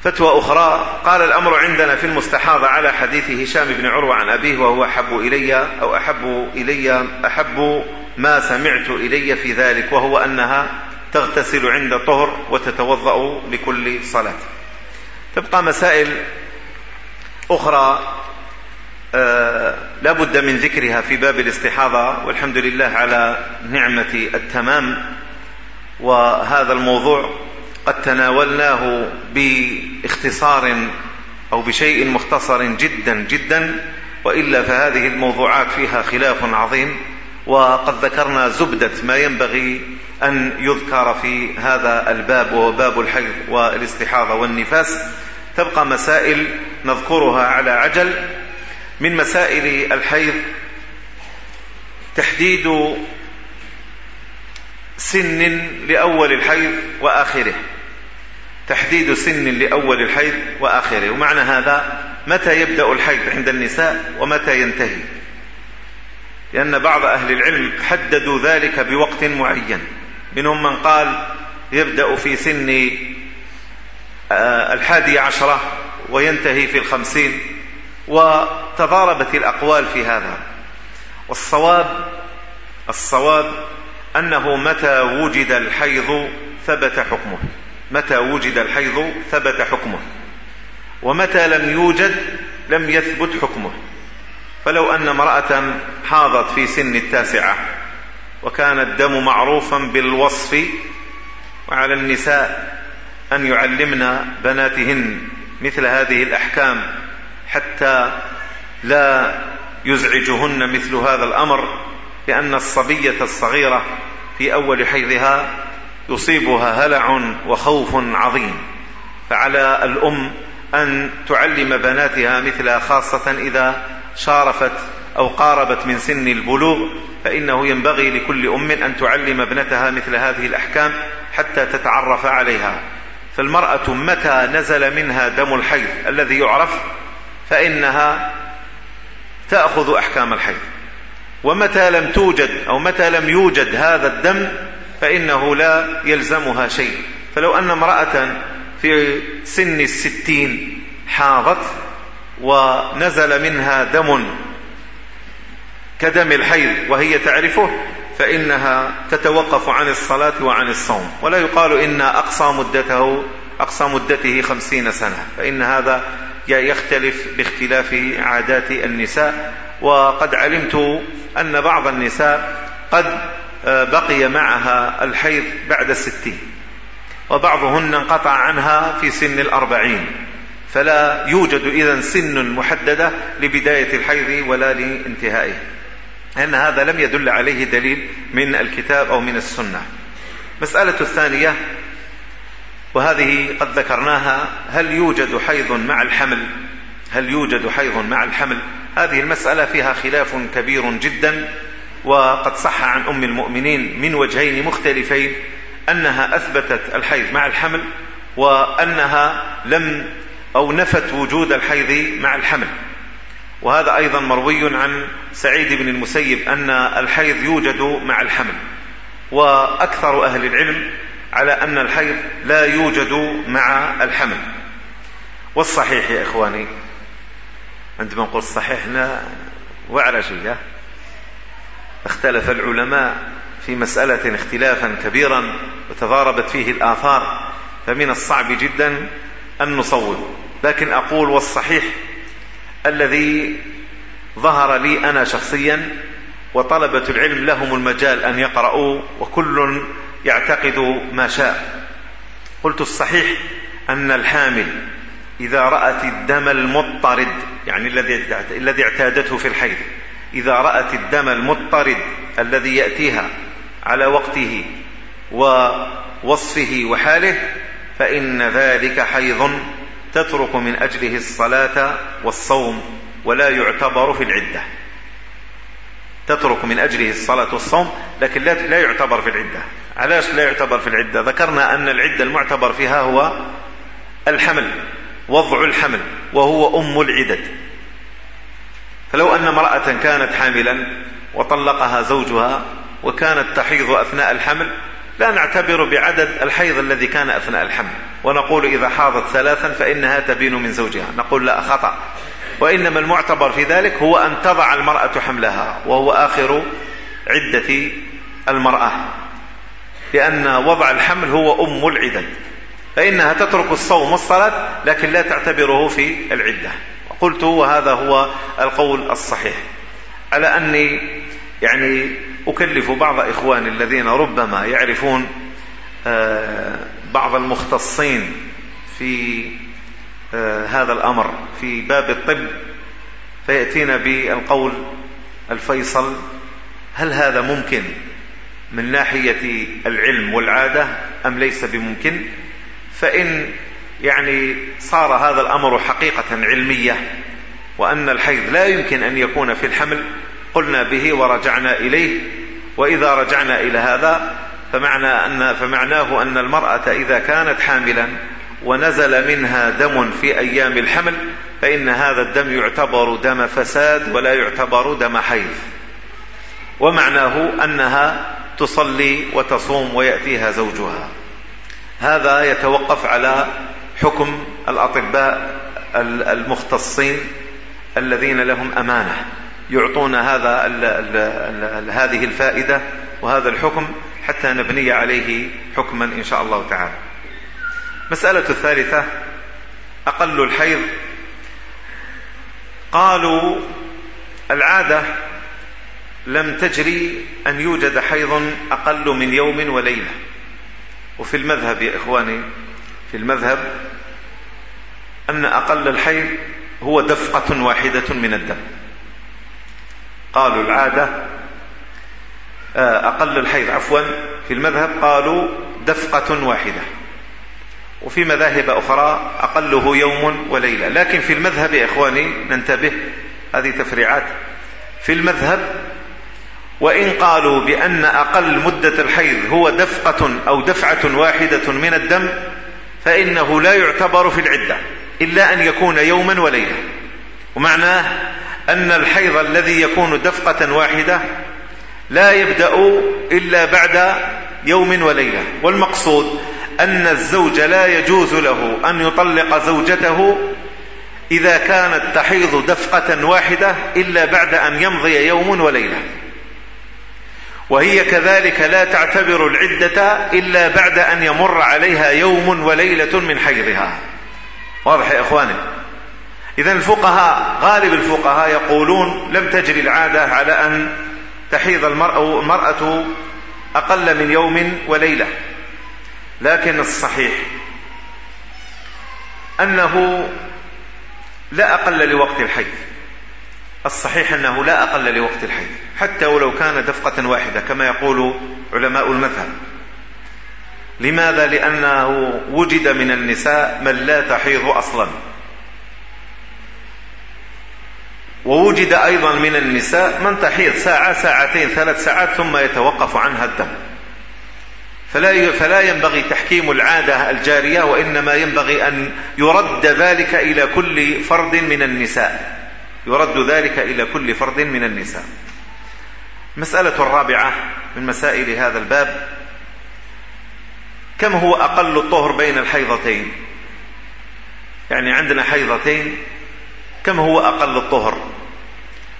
Speaker 1: فتوى أخرى. قال الأمر عندنا في المستحاضة على حديث هشام بن عروة عن أبيه وهو أحب إلي أو أحب إلي أحب ما سمعت إلي في ذلك وهو أنها تغتسل عند طهر وتتوضأ لكل صلاة. تبقى مسائل أخرى آه، لا بد من ذكرها في باب الاستحاضة والحمد لله على نعمة التمام وهذا الموضوع قد تناولناه باختصار أو بشيء مختصر جدا جدا وإلا فهذه الموضوعات فيها خلاف عظيم وقد ذكرنا زبدة ما ينبغي أن يذكر في هذا الباب وهو باب الحيض والاستحاضة والنفاس. تبقى مسائل نذكرها على عجل. من مسائل الحيض تحديد سن لأول الحيض وآخره. تحديد سن لأول الحيض وآخره. ومعنى هذا متى يبدأ الحيض عند النساء ومتى ينتهي. لأن بعض أهل العلم حددوا ذلك بوقت معين. منهم من قال يبدأ في سن آه، الحادي عشرة وينتهي في الخمسين وتضاربت الأقوال في هذا. والصواب الصواب أنه متى وجد الحيض ثبت حكمه. متى وجد الحيض ثبت حكمه. ومتى لم يوجد لم يثبت حكمه. فلو أن امرأة حاضت في سن التاسعة وكان الدم معروفا بالوصف وعلى النساء أن يعلمن بناتهن مثل هذه الأحكام حتى لا يزعجهن مثل هذا الأمر لأن الصبية الصغيرة في أول حيضها يصيبها هلع وخوف عظيم. فعلى الأم أن تعلم بناتها مثل خاصة إذا شارفت أو قاربت من سن البلوغ فإنه ينبغي لكل أم أن تعلم ابنتها مثل هذه الأحكام حتى تتعرف عليها. فالمرأة متى نزل منها دم الحيض الذي يعرف؟ فإنها تأخذ أحكام الحيض. ومتى لم توجد أو متى لم يوجد هذا الدم فإنه لا يلزمها شيء. فلو أن امرأة في سن الستين حاضت ونزل منها دم كدم الحيض وهي تعرفه فإنها تتوقف عن الصلاة وعن الصوم. ولا يقال إن أقصى مدته أقصى مدته خمسين سنة. فإن هذا يختلف باختلاف عادات النساء. وقد علمت أن بعض النساء قد آه، بقي معها الحيض بعد الستين. وبعضهن انقطع عنها في سن الأربعين. فلا يوجد إذا سن محددة لبداية الحيض ولا لانتهائه. لأن هذا لم يدل عليه دليل من الكتاب أو من السنة. مسألة الثانية وهذه قد ذكرناها هل يوجد حيض مع الحمل؟ هل يوجد حيض مع الحمل؟ هذه المسألة فيها خلاف كبير جدا. وقد صح عن أم المؤمنين من وجهين مختلفين أنها أثبتت الحيض مع الحمل وأنها لم أو نفت وجود الحيض مع الحمل. وهذا أيضا مروي عن سعيد بن المسيب أن الحيض يوجد مع الحمل. وأكثر أهل العلم على أن الحيض لا يوجد مع الحمل. والصحيح يا إخواني عندما نقول الصحيح لا وعرشية اختلف العلماء في مسألة اختلافا كبيرا وتضاربت فيه الآثار فمن الصعب جدا أن نصوب. لكن أقول والصحيح الذي ظهر لي أنا شخصيا وطلبة العلم لهم المجال أن يقرأوا وكل يعتقد ما شاء. قلت الصحيح أن الحامل إذا رأت الدم المضطرد يعني الذي الذي اعتادته في الحيض إذا رأت الدم المضطرد الذي يأتيها على وقته ووصفه وحاله فإن ذلك حيض تترك من أجله الصلاة والصوم ولا يعتبر في العدة. تترك من أجله الصلاة والصوم لكن لا يعتبر في العدة. علاش لا يعتبر في العدة؟ ذكرنا أن العدة المعتبر فيها هو الحمل وضع الحمل وهو أم العدد. فلو أن امرأة كانت حاملا وطلقها زوجها وكانت تحيض أثناء الحمل لا نعتبر بعدد الحيض الذي كان أثناء الحمل. ونقول إذا حاضت ثلاثا فإنها تبين من زوجها. نقول لا خطأ. وإنما المعتبر في ذلك هو أن تضع المرأة حملها وهو آخر عدة المرأة. لأن وضع الحمل هو أم العدد فإنها تترك الصوم والصلاة لكن لا تعتبره في العدة. قلت وهذا هو القول الصحيح. على أني يعني أكلف بعض إخواني الذين ربما يعرفون آه، بعض المختصين في آه، هذا الأمر في باب الطب فيأتينا بالقول الفيصل هل هذا ممكن من ناحية العلم والعادة أم ليس بممكن؟ فإن يعني صار هذا الأمر حقيقة علمية وأن الحيض لا يمكن أن يكون في الحمل. قلنا به ورجعنا إليه وإذا رجعنا إلى هذا فمعنى أن فمعناه أن المرأة إذا كانت حاملا ونزل منها دم في أيام الحمل فإن هذا الدم يعتبر دم فساد ولا يعتبر دم حيض. ومعناه أنها تصلي وتصوم ويأتيها زوجها. هذا يتوقف على حكم الأطباء المختصين الذين لهم أمانة. يعطون هذا الـ الـ الـ الـ هذه الفائدة وهذا الحكم حتى نبني عليه حكما إن شاء الله تعالى. مسألة الثالثة أقل الحيض. قالوا العادة لم تجري أن يوجد حيض أقل من يوم وليلة. وفي المذهب يا إخواني في المذهب أن أقل الحيض هو دفقة واحدة من الدم. قالوا العادة آه، أقل الحيض عفوا في المذهب قالوا دفقة واحدة. وفي مذاهب أخرى أقله يوم وليلة. لكن في المذهب يا إخواني ننتبه هذه تفريعات. في المذهب وإن قالوا بأن أقل مدة الحيض هو دفقة أو دفعة واحدة من الدم فإنه لا يعتبر في العدة إلا أن يكون يوما وليلة ومعناه أن الحيض الذي يكون دفقة واحدة لا يبدأ إلا بعد يوم وليلة. والمقصود أن الزوج لا يجوز له أن يطلق زوجته إذا كانت تحيض دفقة واحدة إلا بعد أن يمضي يوم وليلة. وهي كذلك لا تعتبر العدة إلا بعد أن يمر عليها يوم وليلة من حيضها. واضح يا إخواني؟ إذا الفقهاء غالب الفقهاء يقولون لم تجري العادة على أن تحيض المرأة أقل من يوم وليلة. لكن الصحيح أنه لا أقل لوقت الحيض. الصحيح أنه لا أقل لوقت الحيض حتى ولو كان دفقة واحدة كما يقول علماء المذهب. لماذا؟ لأنه وجد من النساء من لا تحيض أصلا. ووجد أيضا من النساء من تحيض ساعة ساعتين ثلاث ساعات ثم يتوقف عنها الدم. فلا فلا ينبغي تحكيم العادة الجارية وإنما ينبغي أن يرد ذلك إلى كل فرد من النساء. يرد ذلك إلى كل فرد من النساء. مسألة الرابعة من مسائل هذا الباب كم هو أقل الطهر بين الحيضتين؟ يعني عندنا حيضتين كم هو أقل الطهر؟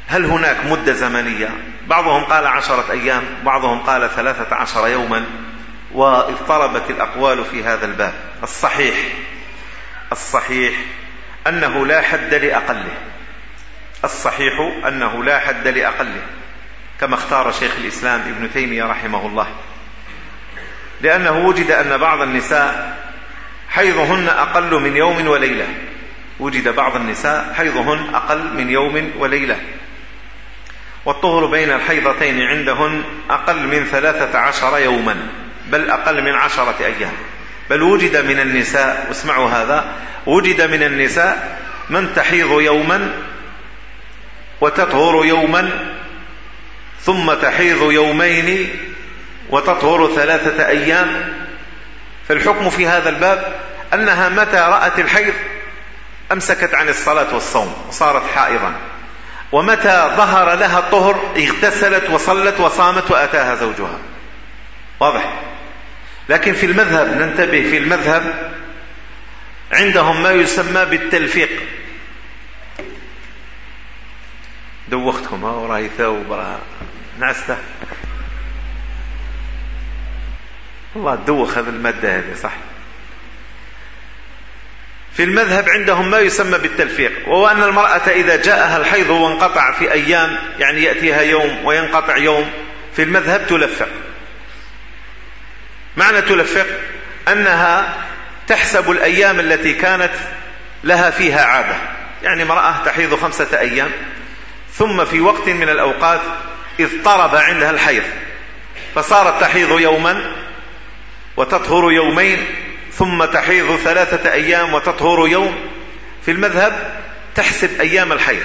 Speaker 1: هل هناك مدة زمنية؟ بعضهم قال عشرة أيام بعضهم قال ثلاثة عشر يوما واضطربت الأقوال في هذا الباب. الصحيح الصحيح أنه لا حد لأقله. الصحيح أنه لا حد لأقله كما اختار شيخ الإسلام ابن تيمية رحمه الله. لأنه وجد أن بعض النساء حيضهن أقل من يوم وليلة. وجد بعض النساء حيضهن أقل من يوم وليلة. والطهر بين الحيضتين عندهن أقل من ثلاثة عشر يوما بل أقل من عشرة أيام. بل وجد من النساء اسمعوا هذا وجد من النساء من تحيض يوما وتطهر يوما ثم تحيض يومين وتطهر ثلاثة أيام. فالحكم في هذا الباب أنها متى رأت الحيض أمسكت عن الصلاة والصوم وصارت حائضا. ومتى ظهر لها الطهر اغتسلت وصلت وصامت وأتاها زوجها. واضح؟ لكن في المذهب ننتبه في المذهب عندهم ما يسمى بالتلفيق. دوختهم ها وراي ثوب راه نعسته والله تدوخ هذه المادة هذه صح. في المذهب عندهم ما يسمى بالتلفيق وهو أن المرأة إذا جاءها الحيض وانقطع في أيام يعني يأتيها يوم وينقطع يوم في المذهب تلفق. معنى تلفق؟ أنها تحسب الأيام التي كانت لها فيها عادة. يعني امرأة تحيض خمسة أيام ثم في وقت من الأوقات اضطرب عندها الحيض. فصارت تحيض يوما وتطهر يومين ثم تحيض ثلاثة أيام وتطهر يوم. في المذهب تحسب أيام الحيض.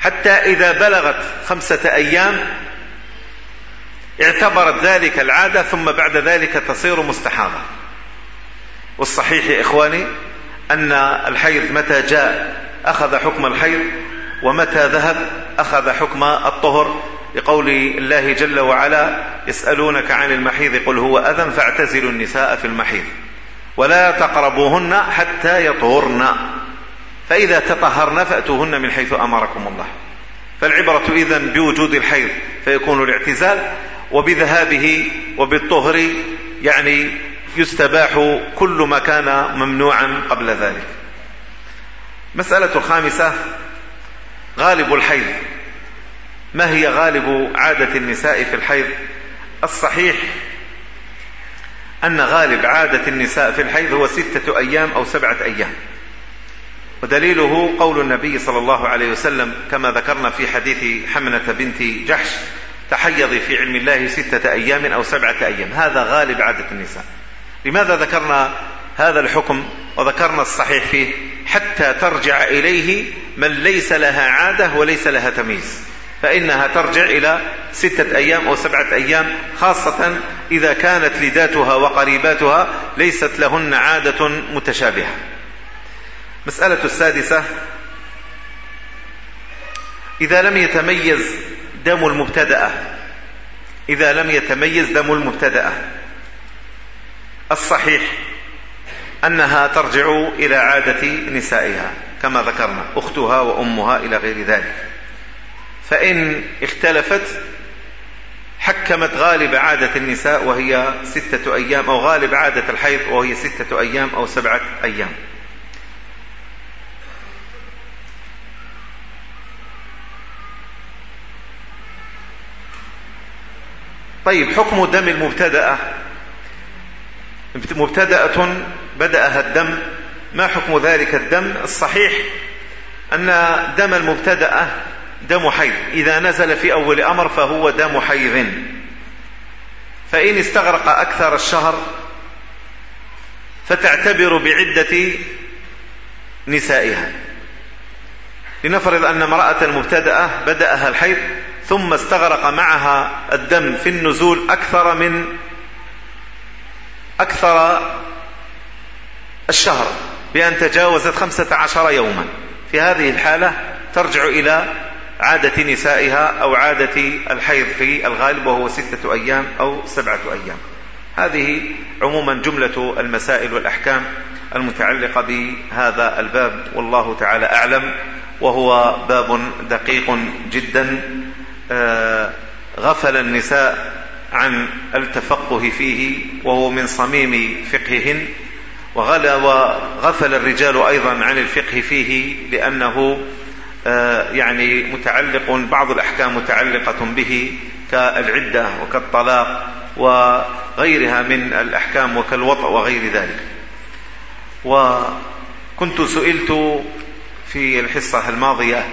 Speaker 1: حتى إذا بلغت خمسة أيام اعتبرت ذلك العادة ثم بعد ذلك تصير مستحاضة. والصحيح يا إخواني أن الحيض متى جاء أخذ حكم الحيض؟ ومتى ذهب أخذ حكم الطهر لقول الله جل وعلا يسألونك عن المحيض قل هو أذى فاعتزلوا النساء في المحيض ولا تقربوهن حتى يطهرن فإذا تطهرن فأتوهن من حيث أمركم الله فالعبرة إذا بوجود الحيض فيكون الاعتزال وبذهابه وبالطهر يعني يستباح كل ما كان ممنوعا قبل ذلك مسألة الخامسة غالب الحيض. ما هي غالب عادة النساء في الحيض؟ الصحيح أن غالب عادة النساء في الحيض هو ستة أيام أو سبعة أيام. ودليله قول النبي صلى الله عليه وسلم كما ذكرنا في حديث حمنة بنت جحش تحيضي في علم الله ستة أيام أو سبعة أيام. هذا غالب عادة النساء. لماذا ذكرنا هذا الحكم وذكرنا الصحيح فيه؟ حتى ترجع إليه من ليس لها عادة وليس لها تمييز. فإنها ترجع إلى ستة أيام أو سبعة أيام خاصة إذا كانت لداتها وقريباتها ليست لهن عادة متشابهة. مسألة السادسة إذا لم يتميز دم المبتدأ إذا لم يتميز دم المبتدأ الصحيح أنها ترجع إلى عادة نسائها كما ذكرنا أختها وأمها إلى غير ذلك. فإن اختلفت حكمت غالب عادة النساء وهي ستة أيام أو غالب عادة الحيض وهي ستة أيام أو سبعة أيام. طيب حكم دم المبتدأة مبتدأة بدأها الدم. ما حكم ذلك الدم؟ الصحيح أن دم المبتدأة دم حيض. إذا نزل في أول أمر فهو دم حيض. فإن استغرق أكثر الشهر فتعتبر بعدة نسائها. لنفرض أن امرأة مبتدأة بدأها الحيض ثم استغرق معها الدم في النزول أكثر من أكثر الشهر بأن تجاوزت خمسة عشر يوما. في هذه الحالة ترجع إلى عادة نسائها أو عادة الحيض في الغالب وهو ستة أيام أو سبعة أيام. هذه عموما جملة المسائل والأحكام المتعلقة بهذا الباب. والله تعالى أعلم. وهو باب دقيق جدا. آه، غفل النساء عن التفقه فيه وهو من صميم فقههن وغلا وغفل الرجال أيضا عن الفقه فيه لأنه آه، يعني متعلق بعض الأحكام متعلقة به كالعدة وكالطلاق وغيرها من الأحكام وكالوطأ وغير ذلك. وكنت سئلت في الحصة الماضية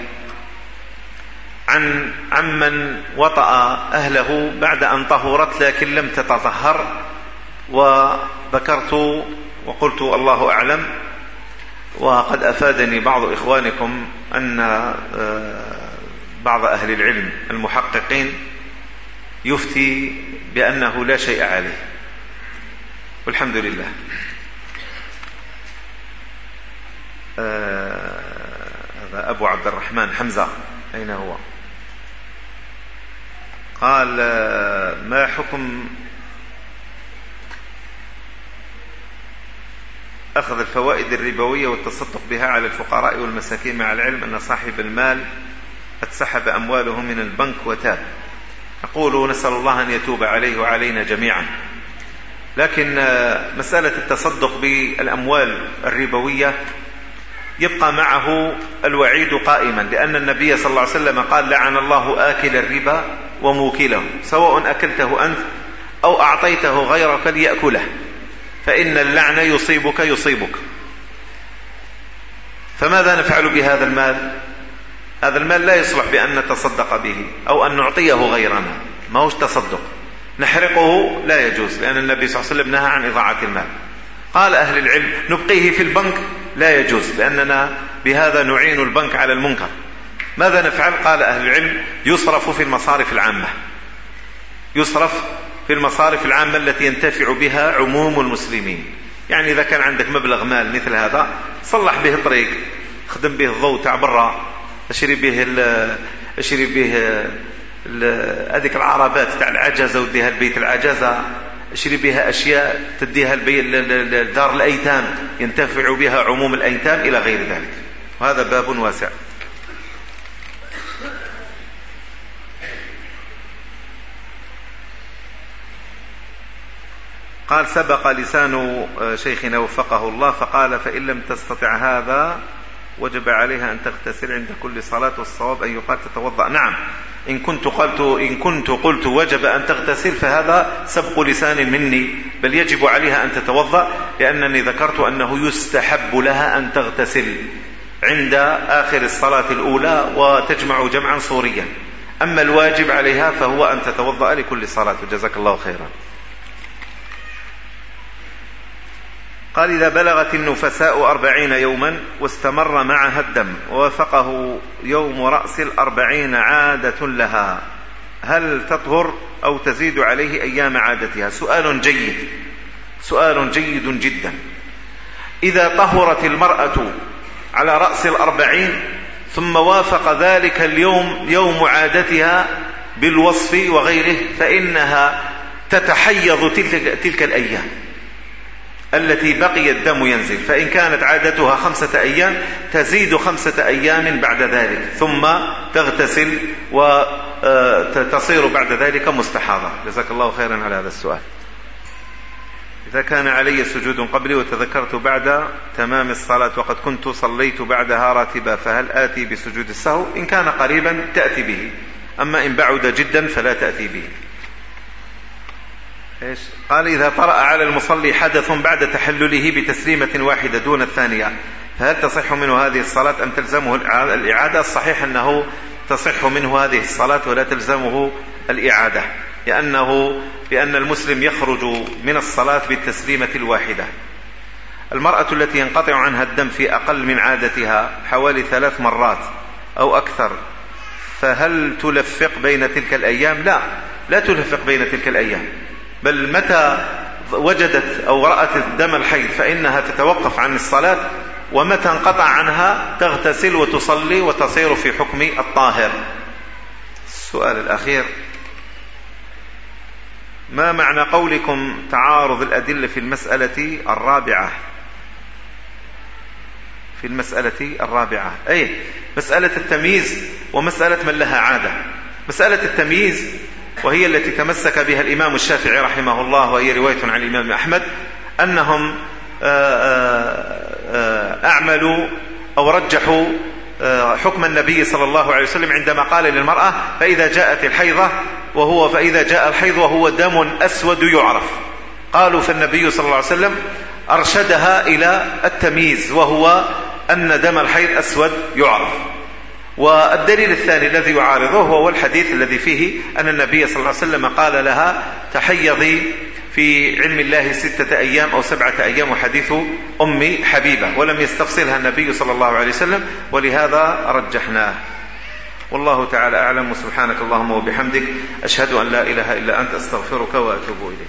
Speaker 1: عن عمن وطأ أهله بعد أن طهرت لكن لم تتطهر وذكرت وقلت الله أعلم وقد أفادني بعض إخوانكم أن آه، بعض أهل العلم المحققين يفتي بأنه لا شيء عليه. والحمد لله. آه، هذا أبو عبد الرحمن حمزة. أين هو؟ قال ما حكم أخذ الفوائد الربوية والتصدق بها على الفقراء والمساكين مع العلم أن صاحب المال قد سحب أمواله من البنك وتاب. أقول نسأل الله أن يتوب عليه وعلينا جميعا. لكن آه، مسألة التصدق بالأموال الربوية يبقى معه الوعيد قائما لأن النبي صلى الله عليه وسلم قال لعن الله آكل الربا وموكله سواء أكلته أنت أو أعطيته غيرك ليأكله فإن اللعن يصيبك يصيبك. فماذا نفعل بهذا المال؟ هذا المال لا يصلح بأن نتصدق به أو أن نعطيه غيرنا ما هوش تصدق. نحرقه لا يجوز لأن النبي صلى الله عليه وسلم نهى عن إضاعة المال. قال أهل العلم نبقيه في البنك لا يجوز لأننا بهذا نعين البنك على المنكر. ماذا نفعل؟ قال أهل العلم يصرف في المصارف العامة. يصرف في المصارف العامة التي ينتفع بها عموم المسلمين. يعني إذا كان عندك مبلغ مال مثل هذا صلح به الطريق خدم به الضوء تاع برا اشري به اشري به هذيك العربات تاع العجزة وديها لبيت العجزة. اشري بها أشياء تديها لدار الأيتام ينتفع بها عموم الأيتام إلى غير ذلك. وهذا باب واسع. قال سبق لسان آه، شيخنا وفقه الله فقال فإن لم تستطع هذا وجب عليها أن تغتسل عند كل صلاة والصواب أن يقال تتوضأ. نعم. إن كنت قلت إن كنت قلت وجب أن تغتسل فهذا سبق لسان مني بل يجب عليها أن تتوضأ لأنني ذكرت أنه يستحب لها أن تغتسل عند آخر الصلاة الأولى وتجمع جمعا صوريا. أما الواجب عليها فهو أن تتوضأ لكل صلاة. جزاك الله خيرا. قال إذا بلغت النفساء أربعين يوما واستمر معها الدم ووافقه يوم رأس الأربعين عادة لها. هل تطهر أو تزيد عليه أيام عادتها؟ سؤال جيد. سؤال جيد جدا. إذا طهرت المرأة على رأس الأربعين ثم وافق ذلك اليوم يوم عادتها بالوصف وغيره فإنها تتحيض تلك, تلك الأيام. التي بقي الدم ينزل. فإن كانت عادتها خمسة أيام تزيد خمسة أيام بعد ذلك. ثم تغتسل وتصير آه، بعد ذلك مستحاضة. جزاك الله خيرا على هذا السؤال. إذا كان علي سجود قبلي وتذكرت بعد تمام الصلاة وقد كنت صليت بعدها راتبا فهل آتي بسجود السهو؟ إن كان قريبا تأتي به. أما إن بعد جدا فلا تأتي به. إيش؟ قال إذا طرأ على المصلي حدث بعد تحلله بتسليمة واحدة دون الثانية فهل تصح منه هذه الصلاة أم تلزمه الإعادة؟ الصحيح أنه تصح منه هذه الصلاة ولا تلزمه الإعادة لأنه لأن المسلم يخرج من الصلاة بالتسليمة الواحدة. المرأة التي ينقطع عنها الدم في أقل من عادتها حوالي ثلاث مرات أو أكثر فهل تلفق بين تلك الأيام؟ لا لا تلفق بين تلك الأيام. بل متى وجدت أو رأت الدم الحيض فإنها تتوقف عن الصلاة ومتى انقطع عنها تغتسل وتصلي وتصير في حكم الطاهر. السؤال الأخير. ما معنى قولكم تعارض الأدلة في المسألة الرابعة؟ في المسألة الرابعة. أي مسألة التمييز ومسألة من لها عادة. مسألة التمييز وهي التي تمسك بها الإمام الشافعي رحمه الله وهي رواية عن الإمام أحمد أنهم آه، آه، آه، أعملوا أو رجحوا حكم النبي صلى الله عليه وسلم عندما قال للمرأة فإذا جاءت الحيضة وهو فإذا جاء الحيض وهو دم أسود يعرف. قالوا فالنبي صلى الله عليه وسلم أرشدها إلى التمييز وهو أن دم الحيض أسود يعرف. والدليل الثاني الذي يعارضه هو الحديث الذي فيه أن النبي صلى الله عليه وسلم قال لها تحيضي في علم الله ستة أيام أو سبعة أيام وحديث أم حبيبة. ولم يستفصلها النبي صلى الله عليه وسلم ولهذا رجحناه. والله تعالى أعلم. سبحانك اللهم وبحمدك أشهد أن لا إله إلا أنت أستغفرك وأتوب إليك.